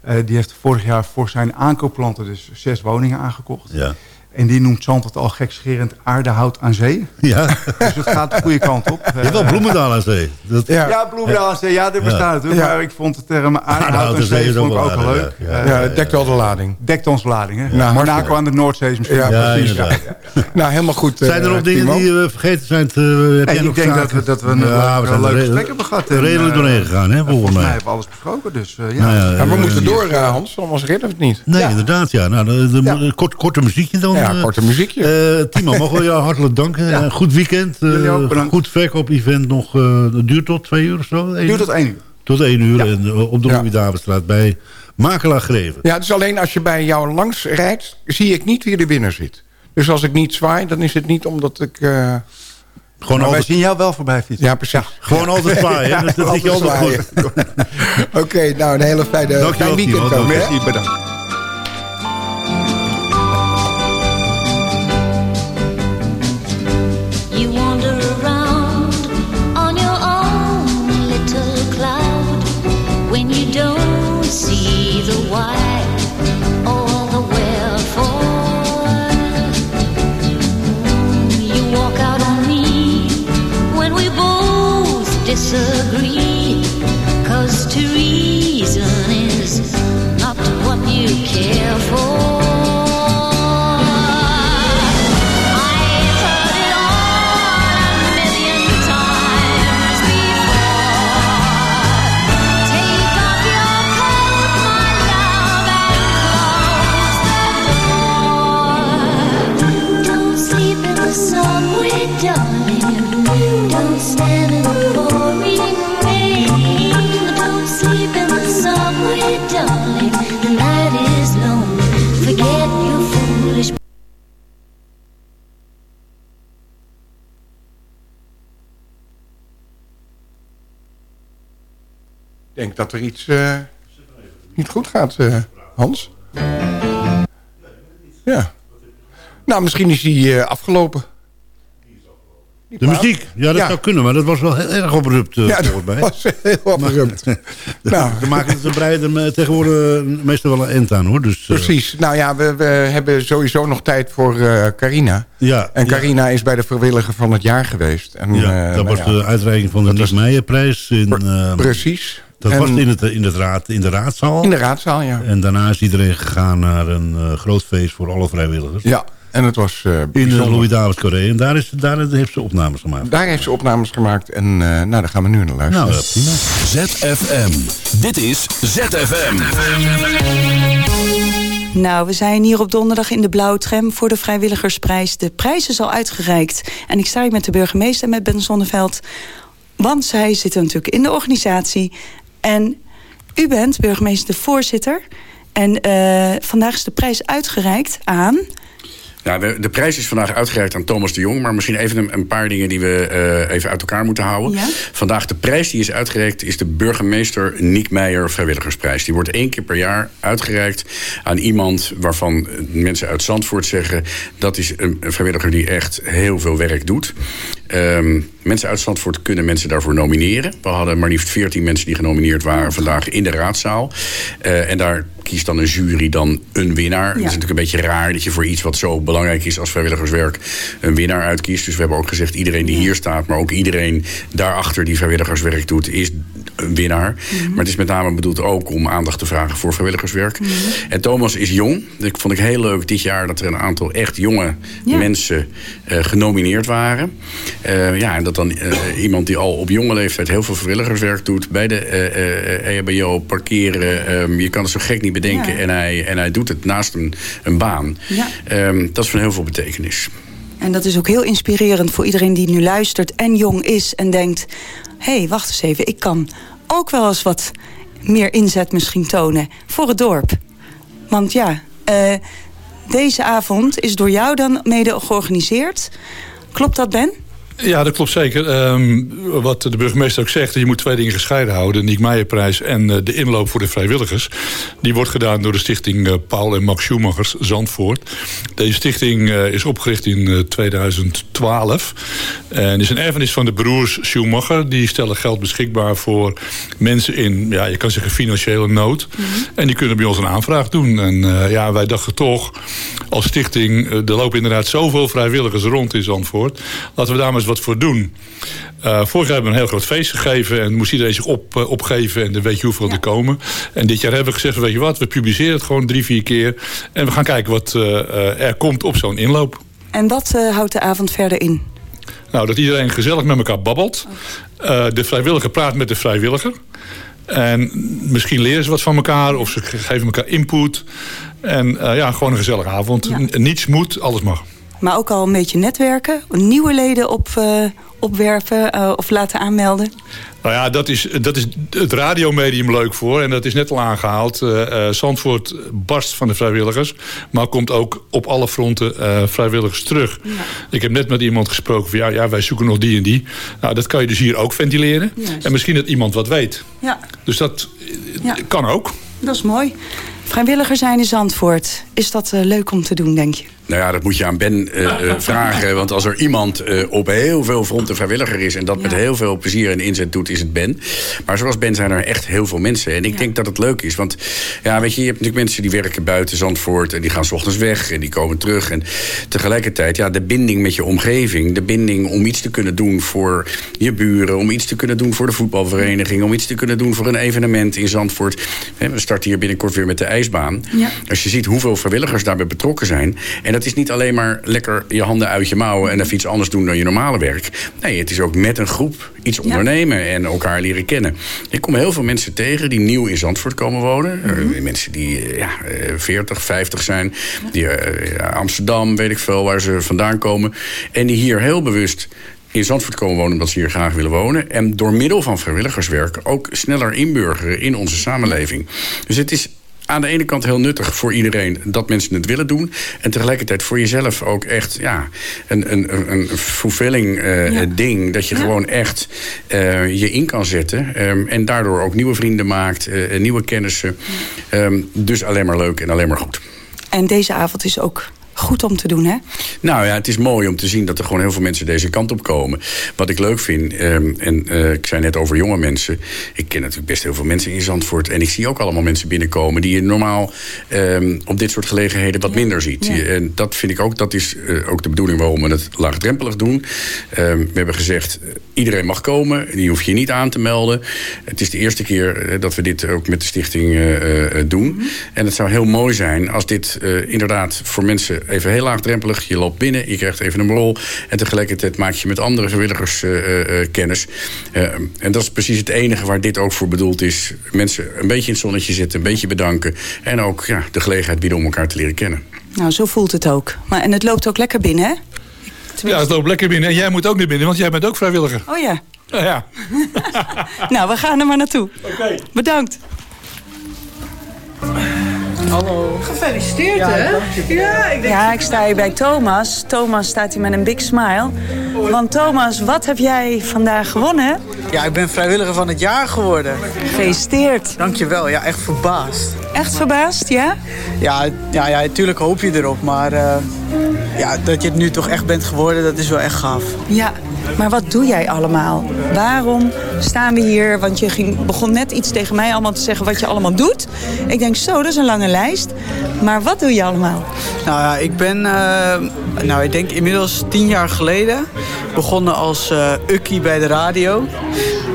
Eh, die heeft vorig jaar voor zijn aankoopplanten dus zes woningen aangekocht. Ja. En die noemt Zandvoort al gekscherend aardehout aan zee. Ja. Dus het gaat de goede kant op. Je hebt wel Bloemendaal aan zee. Dat, Ja, Bloemendaal aan zee. Ja, dat bestaat natuurlijk. Maar ik vond de term aardehout aan zee vond ik ook ook wel leuk. ja. Eh, Ja, het dekt wel de lading. Dekt ons lading, hè? Nou, Monaco aan de Noordzee is misschien Ja, precies. Nou, helemaal goed. eh, Zijn er nog dingen Timo. die we vergeten zijn te... heb Nee, jij nog ik denk dat we, dat we een Ja, leuk, we zijn leuk gesprek hebben gehad. Redelijk eh, doorheen gegaan, hè, volgens Volgens mij hebben we alles besproken, dus eh, ja. Nou ja, Ja, we eh, moeten door, eh, Hans, anders redden we het niet. Nee, inderdaad, ja. Nou, Ja. Korte muziekje dan. Ja, eh. korte muziekje. Eh, Timo, mogen we jou hartelijk danken. Goed weekend. bedankt. goed verkoop-event nog. dat duurt tot twee uur of zo? Duurt uur? tot één uur. Tot één uur. En, op de Ja. Bij Makelaar Greven. Ja, dus alleen als je bij jou langs rijdt, zie ik niet wie er binnen zit. Dus als ik niet zwaai, dan is het niet omdat ik... Gewoon Maar wij altijd, zien jou wel voorbij fietsen. Ja, precies. gewoon altijd zwaaien. hè? Dat, dat zit je altijd goed. Oké, nou een hele fijne, Dankjewel, fijn weekend ook. bedankt. Denk dat er iets eh, niet goed gaat, eh, Hans. Ja. Nou, misschien is die eh, afgelopen. De muziek, ja, dat Ja. zou kunnen. Maar dat was wel heel erg abrupt, eh, Ja, dat mij. was heel abrupt. nou, We maken het een breider tegenwoordig meestal wel een end aan, hoor. Dus, Precies. Nou ja, we, we hebben sowieso nog tijd voor eh, Carina. Ja, En ja. Carina is bij de vrijwilliger van het jaar geweest. En, Ja, dat nou was de uitreiking van de Nick Meijerprijs. In, Precies. Dat En- was in, het, in, het raad, in de raadzaal. In de raadzaal, ja. En daarna is iedereen gegaan naar een eh, groot feest voor alle vrijwilligers. Ja, en het was eh In de bijzonder. Louis David Corée. En daar, is, daar heeft ze opnames gemaakt. Daar heeft ze opnames gemaakt. En eh, nou, daar gaan we nu naar luisteren. Nou, ja, prima. ZFM. Dit is ZFM. Nou, we zijn hier op donderdag in de Blauwtram voor de Vrijwilligersprijs. De prijs is al uitgereikt. En ik sta hier met de burgemeester, met Ben Zonneveld. Want zij zitten natuurlijk in de organisatie. En u bent burgemeester de voorzitter. En eh, vandaag is de prijs uitgereikt aan... Ja, de, de prijs is vandaag uitgereikt aan Thomas de Jong. Maar misschien even een, een paar dingen die we eh, even uit elkaar moeten houden. Ja? Vandaag de prijs die is uitgereikt is de burgemeester Niek Meijer Vrijwilligersprijs. Die wordt één keer per jaar uitgereikt aan iemand waarvan mensen uit Zandvoort zeggen... dat is een, een vrijwilliger die echt heel veel werk doet. Ehm, mensen uit Zandvoort kunnen mensen daarvoor nomineren. We hadden maar liefst 14 mensen die genomineerd waren vandaag in de raadzaal. Eh, en daar kiest dan een jury dan een winnaar. Het is natuurlijk een beetje raar dat je voor iets wat zo belangrijk is als vrijwilligerswerk een winnaar uitkiest. Dus we hebben ook gezegd iedereen die hier staat, maar ook iedereen daarachter die vrijwilligerswerk doet, is winnaar. Maar het is met name bedoeld ook om aandacht te vragen voor vrijwilligerswerk. En Thomas is jong. Ik vond ik heel leuk dit jaar dat er een aantal echt jonge Ja. mensen eh, genomineerd waren. Eh, ja, en dat dan eh, iemand die al op jonge leeftijd heel veel vrijwilligerswerk doet bij de eh, eh, EHBO, parkeren. ehm, je kan het zo gek niet bedenken. Ja. En, hij, en hij doet het naast een, een baan. Ja. Ehm, dat is van heel veel betekenis. En dat is ook heel inspirerend voor iedereen die nu luistert en jong is en denkt: hé, hey, wacht eens even, ik kan ook wel eens wat meer inzet misschien tonen voor het dorp. Want ja, eh, deze avond is door jou dan mede georganiseerd. Klopt dat, Ben? Ja, dat klopt zeker. Ehm, wat de burgemeester ook zegt, je moet twee dingen gescheiden houden. De Niek Meijerprijs en eh, de inloop voor de vrijwilligers. Die wordt gedaan door de stichting eh, Paul en Max Schumachers Zandvoort. Deze stichting eh, is opgericht in eh, 2012. En is een erfenis van de broers Schumacher. Die stellen geld beschikbaar voor mensen in, ja, je kan zeggen, financiële nood. En die kunnen bij ons een aanvraag doen. En ja, wij dachten toch, als stichting, er lopen inderdaad zoveel vrijwilligers rond in Zandvoort. Laten we daar maar eens wat voor doen. Eh, vorig jaar hebben we een heel groot feest gegeven en moest iedereen zich op, eh, opgeven en dan weet je hoeveel er komen. En dit jaar hebben we gezegd, weet je wat, we publiceren het gewoon drie, vier keer. En we gaan kijken wat eh, er komt op zo'n inloop. En wat houdt de avond verder in? Nou, dat iedereen gezellig met elkaar babbelt. Eh, de vrijwilliger praat met de vrijwilliger. En misschien leren ze wat van elkaar of ze geven elkaar input. En ja, gewoon een gezellige avond. Niets moet, alles mag. Maar ook al een beetje netwerken, nieuwe leden op, eh, opwerven eh, of laten aanmelden. Nou ja, dat is, dat is het radiomedium leuk voor. En dat is net al aangehaald. Eh eh, Zandvoort barst van de vrijwilligers. Maar komt ook op alle fronten vrijwilligers terug. Ik heb net met iemand gesproken van... Ja, ja, wij zoeken nog die en die. Nou, dat kan je dus hier ook ventileren. Juist. En misschien dat iemand wat weet. Ja, Dus dat Ja. kan ook. dat is mooi. Vrijwilliger zijn in Zandvoort. Is dat leuk om te doen, denk je? Nou ja, dat moet je aan Ben eh, eh, vragen. Want als er iemand eh, op heel veel fronten vrijwilliger is... en dat met heel veel plezier en inzet doet, is het Ben. Maar zoals Ben zijn er echt heel veel mensen. En ik denk dat het leuk is. Want ja, weet je, je hebt natuurlijk mensen die werken buiten Zandvoort... en die gaan s ochtends weg en die komen terug. En tegelijkertijd, ja, de binding met je omgeving... de binding om iets te kunnen doen voor je buren... om iets te kunnen doen voor de voetbalvereniging... om iets te kunnen doen voor een evenement in Zandvoort. We starten hier binnenkort weer met de ijsbaan. Ja. Als je ziet hoeveel vrijwilligers daarbij betrokken zijn... en dat is niet alleen maar lekker je handen uit je mouwen... en even iets anders doen dan je normale werk. Nee, het is ook met een groep iets ondernemen en elkaar leren kennen. Ik kom heel veel mensen tegen die nieuw in Zandvoort komen wonen. Eh, mensen die eh, ja, eh, 40, 50 zijn. Die eh, ja, Amsterdam, weet ik veel, waar ze vandaan komen. En die hier heel bewust in Zandvoort komen wonen omdat ze hier graag willen wonen. En door middel van vrijwilligerswerk ook sneller inburgeren in onze samenleving. Dus het is aan de ene kant heel nuttig voor iedereen dat mensen het willen doen. En tegelijkertijd voor jezelf ook echt ja, een, een, een- een fulfilling eh, ding. Dat je gewoon echt eh, je in kan zetten. Ehm, en daardoor ook nieuwe vrienden maakt, eh, nieuwe kennissen. Ehm, dus alleen maar leuk en alleen maar goed. En deze avond is ook goed om te doen, hè? Nou ja, het is mooi om te zien dat er gewoon heel veel mensen deze kant op komen. Wat ik leuk vind, ehm, en eh, ik zei net over jonge mensen. Ik ken natuurlijk best heel veel mensen in Zandvoort. En ik zie ook allemaal mensen binnenkomen die je normaal ehm, op dit soort gelegenheden wat minder ziet. Ja. En dat vind ik ook, dat is eh, ook de bedoeling waarom we het laagdrempelig doen. Ehm, we hebben gezegd, eh, iedereen mag komen. Die hoef je niet aan te melden. Het is de eerste keer dat we dit ook met de stichting doen. En het zou heel mooi zijn als dit inderdaad voor mensen even heel laagdrempelig. Je loopt binnen, je krijgt even een rol. En tegelijkertijd maak je met andere vrijwilligers eh, eh, eh, kennis. Eh, en dat is precies het enige waar dit ook voor bedoeld is. Mensen een beetje in het zonnetje zitten, een beetje bedanken. En ook ja, de gelegenheid bieden om elkaar te leren kennen. Nou, zo voelt het ook. Maar, en het loopt ook lekker binnen, hè? Ja, het loopt lekker binnen. En jij moet ook naar binnen, want jij bent ook vrijwilliger. Oh ja. Ja, ja. nou, we gaan er maar naartoe. Bedankt. Hallo. Gefeliciteerd, Ja, hè? Ja, ik denk... Ja, ik sta hier bij Thomas. Thomas staat hier met een big smile. Want Thomas, wat heb jij vandaag gewonnen? Ja, ik ben vrijwilliger van het jaar geworden. Gefeliciteerd. Dankjewel, ja, echt verbaasd. Echt verbaasd, ja? Ja, ja, ja natuurlijk hoop je erop, maar eh, ja, dat je het nu toch echt bent geworden, dat is wel echt gaaf. Ja, maar wat doe jij allemaal? Waarom staan we hier? Want je ging, begon net iets tegen mij allemaal te zeggen wat je allemaal doet. Ik denk, zo, dat is een lange lijst. Maar wat doe je allemaal? Nou ja, ik ben, eh, nou ik denk inmiddels tien jaar geleden begonnen als eh ukkie bij de radio.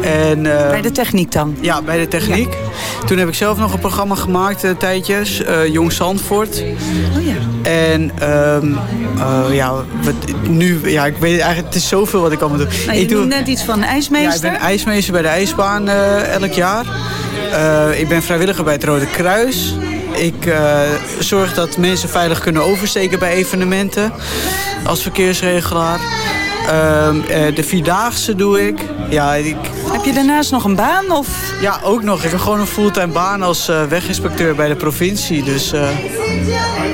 En, bij de techniek dan? Ja, bij de techniek. Toen heb ik zelf nog een programma gemaakt, eh, tijdjes, eh, Jong Zandvoort. Oh ja. En eh, ja, wat, nu, ja, ik weet eigenlijk, het is zoveel wat ik allemaal doe. Nou, je ik doe net iets van ijsmeester. Ja, ik ben ijsmeester bij de ijsbaan eh, elk jaar. Eh, ik ben vrijwilliger bij het Rode Kruis. Ik eh, zorg dat mensen veilig kunnen oversteken bij evenementen als verkeersregelaar. Ehm, eh, de Vierdaagse doe ik. Ja, ik, Heb je daarnaast nog een baan? Of? Ja, ook nog. Ik heb gewoon een fulltime baan als eh, weginspecteur bij de provincie. Dus, eh,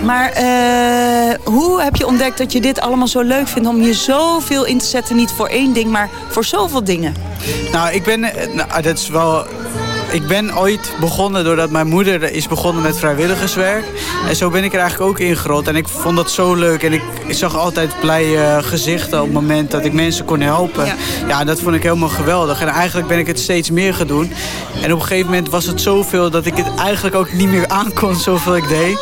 Maar eh, hoe heb je ontdekt dat je dit allemaal zo leuk vindt... om je zoveel in te zetten, niet voor één ding, maar voor zoveel dingen? Nou, ik ben, nou, dat is wel, ik ben ooit begonnen doordat mijn moeder is begonnen met vrijwilligerswerk. En zo ben ik er eigenlijk ook ingerold. En ik vond dat zo leuk. En ik, ik zag altijd blije gezichten op het moment dat ik mensen kon helpen. Ja. dat vond ik helemaal geweldig. En eigenlijk ben ik het steeds meer gaan doen. En op een gegeven moment was het zoveel dat ik het eigenlijk ook niet meer aankon, zoveel ik deed.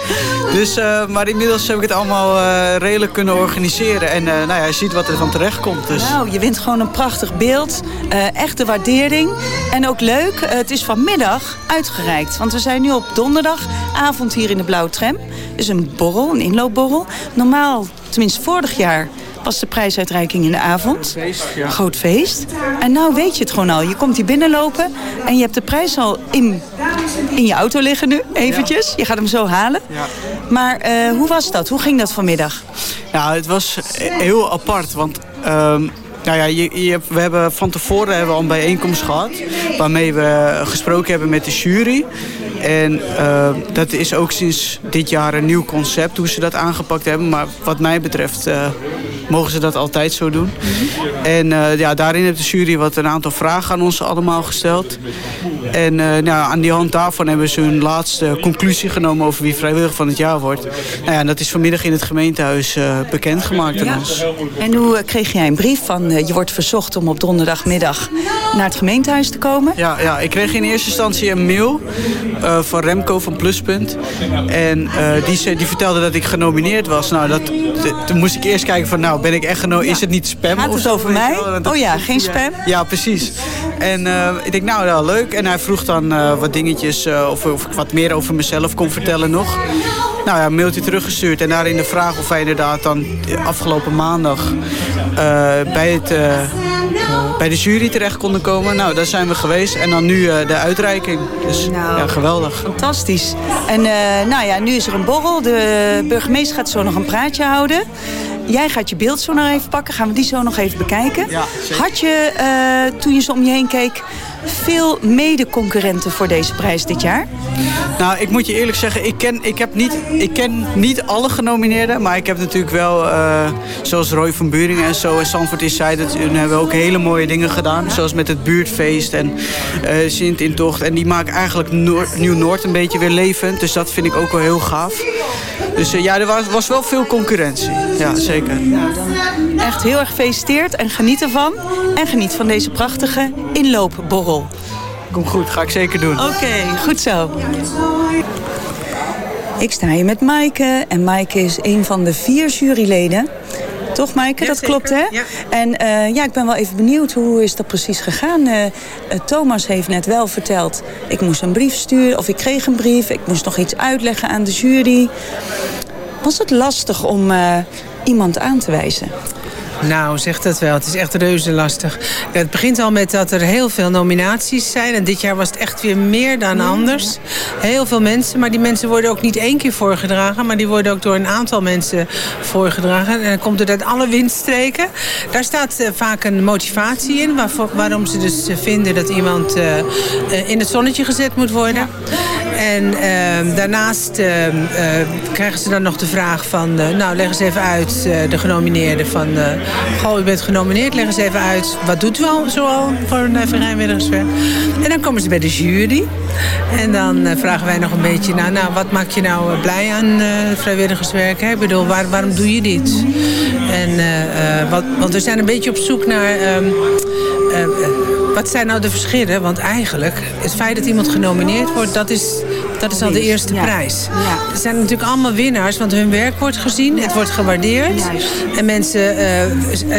Dus, eh, maar inmiddels heb ik het allemaal eh, redelijk kunnen organiseren. En eh, nou ja, je ziet wat er van terecht komt. Dus. Nou, je wint gewoon een prachtig beeld. echte waardering. En ook leuk, het is vanmiddag uitgereikt. Want we zijn nu op donderdagavond hier in de Blauwe Tram. is een borrel, een inloopborrel. Normaal, tenminste vorig jaar, was de prijsuitreiking in de avond. Feest, ja. Groot feest. En nou weet je het gewoon al. Je komt hier binnenlopen en je hebt de prijs al in, in je auto liggen nu, eventjes. Je gaat hem zo halen. Maar eh, hoe was dat? Hoe ging dat vanmiddag? Nou, het was heel apart, want... ehm, nou ja, je, we hebben van tevoren hebben we al een bijeenkomst gehad... waarmee we gesproken hebben met de jury. En eh, dat is ook sinds dit jaar een nieuw concept, hoe ze dat aangepakt hebben. Maar wat mij betreft eh, mogen ze dat altijd zo doen. En eh, ja, daarin heeft de jury wat een aantal vragen aan ons allemaal gesteld. En eh, nou, aan die hand daarvan hebben ze hun laatste conclusie genomen over wie vrijwilliger van het jaar wordt. Nou ja, en dat is vanmiddag in het gemeentehuis eh, bekendgemaakt aan ons. En hoe kreeg jij een brief van je wordt verzocht om op donderdagmiddag naar het gemeentehuis te komen? Ja, ja, ik kreeg in eerste instantie een mail van Remco van Pluspunt. En eh, die, die vertelde dat ik genomineerd was. Nou, dat, toen moest ik eerst kijken van, nou, ben ik echt genomineerd? Is het niet spam? Gaat of het zo, over mij? wel? Oh ja, geen spam? Ja, precies. En eh, ik denk, nou, ja, leuk. En hij vroeg dan eh, wat dingetjes, eh, of, of ik wat meer over mezelf kon vertellen nog. Nou ja, mailtje teruggestuurd. En daarin de vraag of wij inderdaad dan afgelopen maandag bij, het, bij de jury terecht konden komen. Nou, daar zijn we geweest. En dan nu eh, de uitreiking. Dus ja, geweldig. Fantastisch. En eh, nou ja, nu is er een borrel. De burgemeester gaat zo nog een praatje houden. Jij gaat je beeld zo nog even pakken. Gaan we die zo nog even bekijken. Had je, eh, toen je zo om je heen keek, veel mede-concurrenten voor deze prijs dit jaar? Nou, ik moet je eerlijk zeggen, ik ken, ik heb niet, ik ken niet alle genomineerden. Maar ik heb natuurlijk wel, eh, zoals Roy van Buringen en zo en Sanford Insight... hun hebben ook hele mooie dingen gedaan. Zoals met het buurtfeest en eh Sint in Tocht. En die maken eigenlijk Noor- Nieuw-Noord een beetje weer levend. Dus dat vind ik ook wel heel gaaf. Dus eh, ja, er was, was wel veel concurrentie. Ja, zeker. Echt heel erg gefeliciteerd en geniet ervan. En geniet van deze prachtige inloopborrel. Kom goed, ga ik zeker doen. Oké, goed zo. Ik sta hier met Maaike. En Maaike is een van de vier juryleden. Toch, Maaike? dat klopt, hè? En eh, ja, ik ben wel even benieuwd, hoe is dat precies gegaan? Eh, eh, Thomas heeft net wel verteld, ik moest een brief sturen... of ik kreeg een brief, ik moest nog iets uitleggen aan de jury. Was het lastig om eh, iemand aan te wijzen? Nou, zeg dat wel. Het is echt reuze lastig. Het begint al met dat er heel veel nominaties zijn. En dit jaar was het echt weer meer dan anders. Heel veel mensen. Maar die mensen worden ook niet één keer voorgedragen. Maar die worden ook door een aantal mensen voorgedragen. En dan komt het uit alle windstreken. Daar staat eh, vaak een motivatie in. Waarvoor, waarom ze dus eh, vinden dat iemand eh, in het zonnetje gezet moet worden. En ehm, daarnaast ehm, eh, krijgen ze dan nog de vraag van... nou, leg eens even uit, de genomineerden van... eh, goh, u bent genomineerd, leg eens even uit... wat doet u al zoal voor een uh, vrijwilligerswerk? En dan komen ze bij de jury. En dan eh, vragen wij nog een beetje... nou, nou wat maakt je nou eh, blij aan eh, vrijwilligerswerk? Hè? Ik bedoel, waar, waarom doe je dit? En, eh, eh, wat, want we zijn een beetje op zoek naar... ehm, eh, eh, wat zijn nou de verschillen? Want eigenlijk, het feit dat iemand genomineerd wordt, dat is, dat is al de eerste prijs. Er zijn natuurlijk allemaal winnaars, want hun werk wordt gezien, het wordt gewaardeerd. En mensen eh,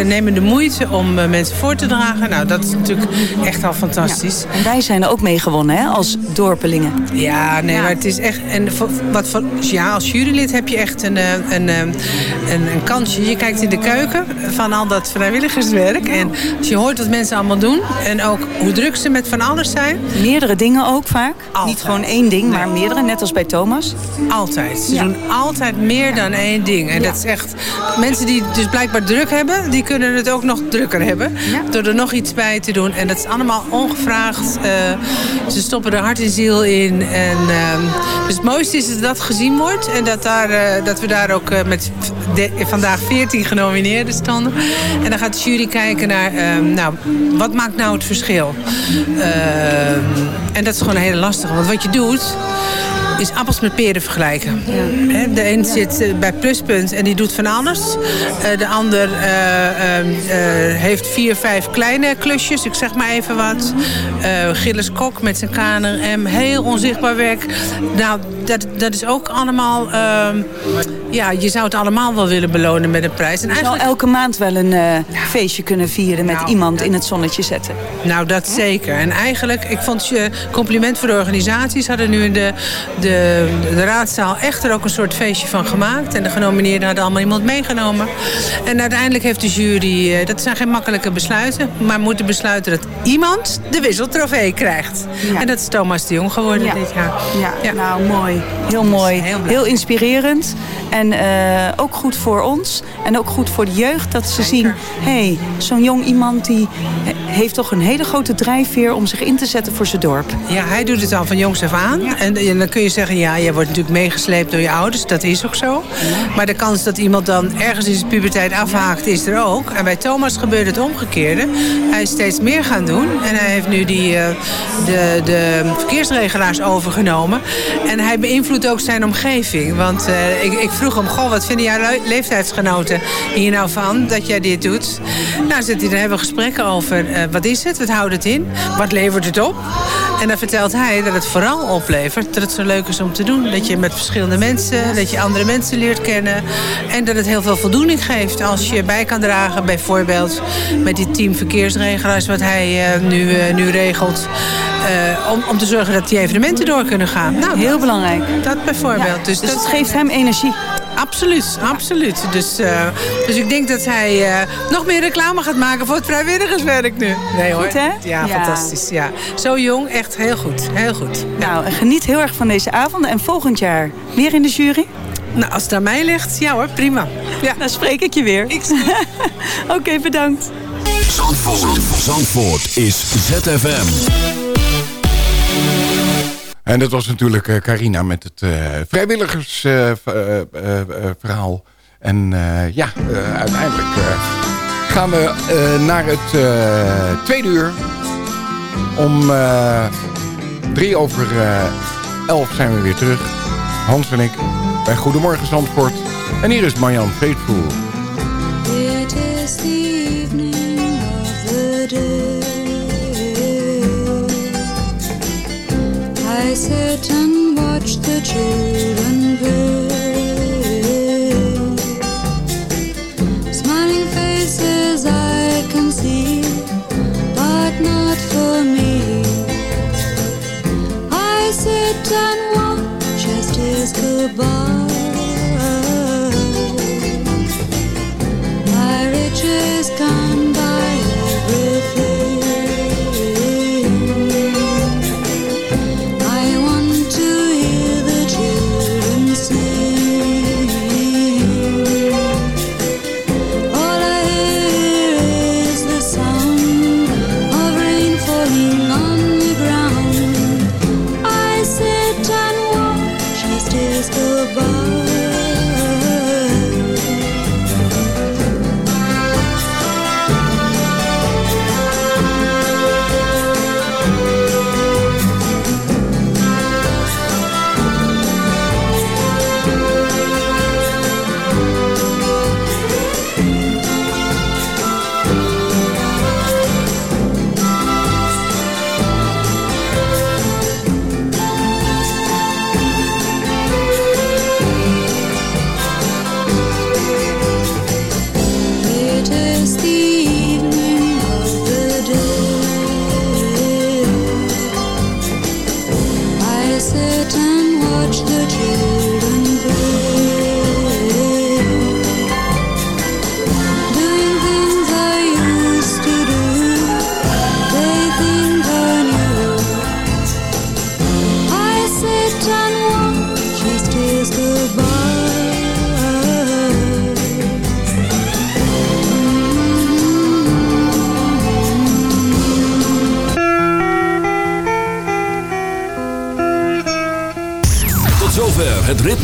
eh, nemen de moeite om eh, mensen voor te dragen. Nou, dat is natuurlijk echt al fantastisch. En wij zijn er ook mee gewonnen, hè, als dorpelingen. Ja, nee, maar het is echt. En wat voor, ja, als jurylid heb je echt een, een, een, een kansje. Je kijkt in de keuken van al dat vrijwilligerswerk. En als je hoort wat mensen allemaal doen. En ook hoe druk ze met van alles zijn. Meerdere dingen ook vaak. Niet gewoon één ding, maar meerdere, net als bij Thomas? Altijd. Ze Ja. doen altijd meer dan één ding. En dat is echt... Mensen die dus blijkbaar druk hebben... die kunnen het ook nog drukker hebben. Door er nog iets bij te doen. En dat is allemaal ongevraagd. Eh, ze stoppen er hart en ziel in. En, ehm, dus het mooiste is dat dat gezien wordt. En dat, daar, eh, dat we daar ook eh, met de- vandaag 14 genomineerden stonden. En dan gaat de jury kijken naar... ehm, nou, wat maakt nou het verschil? Ehm, en dat is gewoon een hele lastige. Want wat je doet is appels met peren vergelijken. Hè, De een zit eh, bij Pluspunt en die doet van alles. Eh, de ander eh, ehm, eh, heeft vier, vijf kleine klusjes. Ik zeg maar even wat. Gilles Kok met zijn KNRM. Heel onzichtbaar werk. Nou, dat, dat is ook allemaal... ehm, ja, je zou het allemaal wel willen belonen met een prijs. En Je zou elke maand wel een eh, feestje kunnen vieren met iemand in het zonnetje zetten. Nou, dat zeker. En eigenlijk, ik vond je compliment voor de organisaties. Hadden nu in de, de, de raadzaal echt er ook een soort feestje van gemaakt. En de genomineerden hadden allemaal iemand meegenomen. En uiteindelijk heeft de jury, eh, dat zijn geen makkelijke besluiten, maar moeten besluiten dat iemand de wisseltrofee krijgt. En dat is Thomas de Jong geworden Ja. dit jaar. Ja, nou mooi. Heel mooi. Heel, inspirerend. En eh, ook goed voor ons. En ook goed voor de jeugd. Dat ze zien, hé, hey, zo'n jong iemand die eh, heeft toch een hele grote drijfveer om zich in te zetten voor zijn dorp. Ja, hij doet het al van jongs af aan. En, en dan kun je zeggen, ja, je wordt natuurlijk meegesleept door je ouders. Dat is ook zo. Maar de kans dat iemand dan ergens in zijn puberteit afhaakt, is er ook. En bij Thomas gebeurt het omgekeerde. Hij is steeds meer gaan doen. En hij heeft nu die, eh, de, de verkeersregelaars overgenomen. En hij beïnvloedt ook zijn omgeving. Want eh, ik, ik vroeg hem, goh, wat vinden jouw le- leeftijdsgenoten hier nou van, dat jij dit doet? Nou, zit hij, daar hebben we gesprekken over. eh, wat is het? Wat houdt het in? Wat levert het op? En dan vertelt hij dat het vooral oplevert dat het zo leuk is om te doen. Dat je met verschillende mensen, dat je andere mensen leert kennen. En dat het heel veel voldoening geeft als je bij kan dragen. Bijvoorbeeld met dit team verkeersregelaars wat hij eh, nu, eh, nu regelt. om, om te zorgen dat die evenementen door kunnen gaan. Nou, Heel belangrijk. Dat bijvoorbeeld. dus Dus dat het geeft hem energie. Absoluut, absoluut. Dus, eh, dus ik denk dat hij eh, nog meer reclame gaat maken voor het vrijwilligerswerk nu. Nee hoor. Goed, hè? Ja, Ja. fantastisch. Ja. Zo jong, echt heel goed. Heel goed. Nou, en geniet heel erg van deze avond. En volgend jaar weer in de jury? Nou, als het aan mij ligt, ja hoor, prima. Ja. Dan spreek ik je weer. Oké, bedankt. Zandvoort. Zandvoort is ZFM. En dat was natuurlijk eh, Carina met het vrijwilligersverhaal. en eh, ja, eh, uiteindelijk eh, gaan we eh, naar het eh, tweede uur. Om eh, drie over eh, elf zijn we weer terug. Hans en ik bij Goedemorgen Zandvoort. En hier is Marjan Faithful. Sit and watch the children play. Smiling faces I can see, but not for me. I sit and watch as days go by. My riches can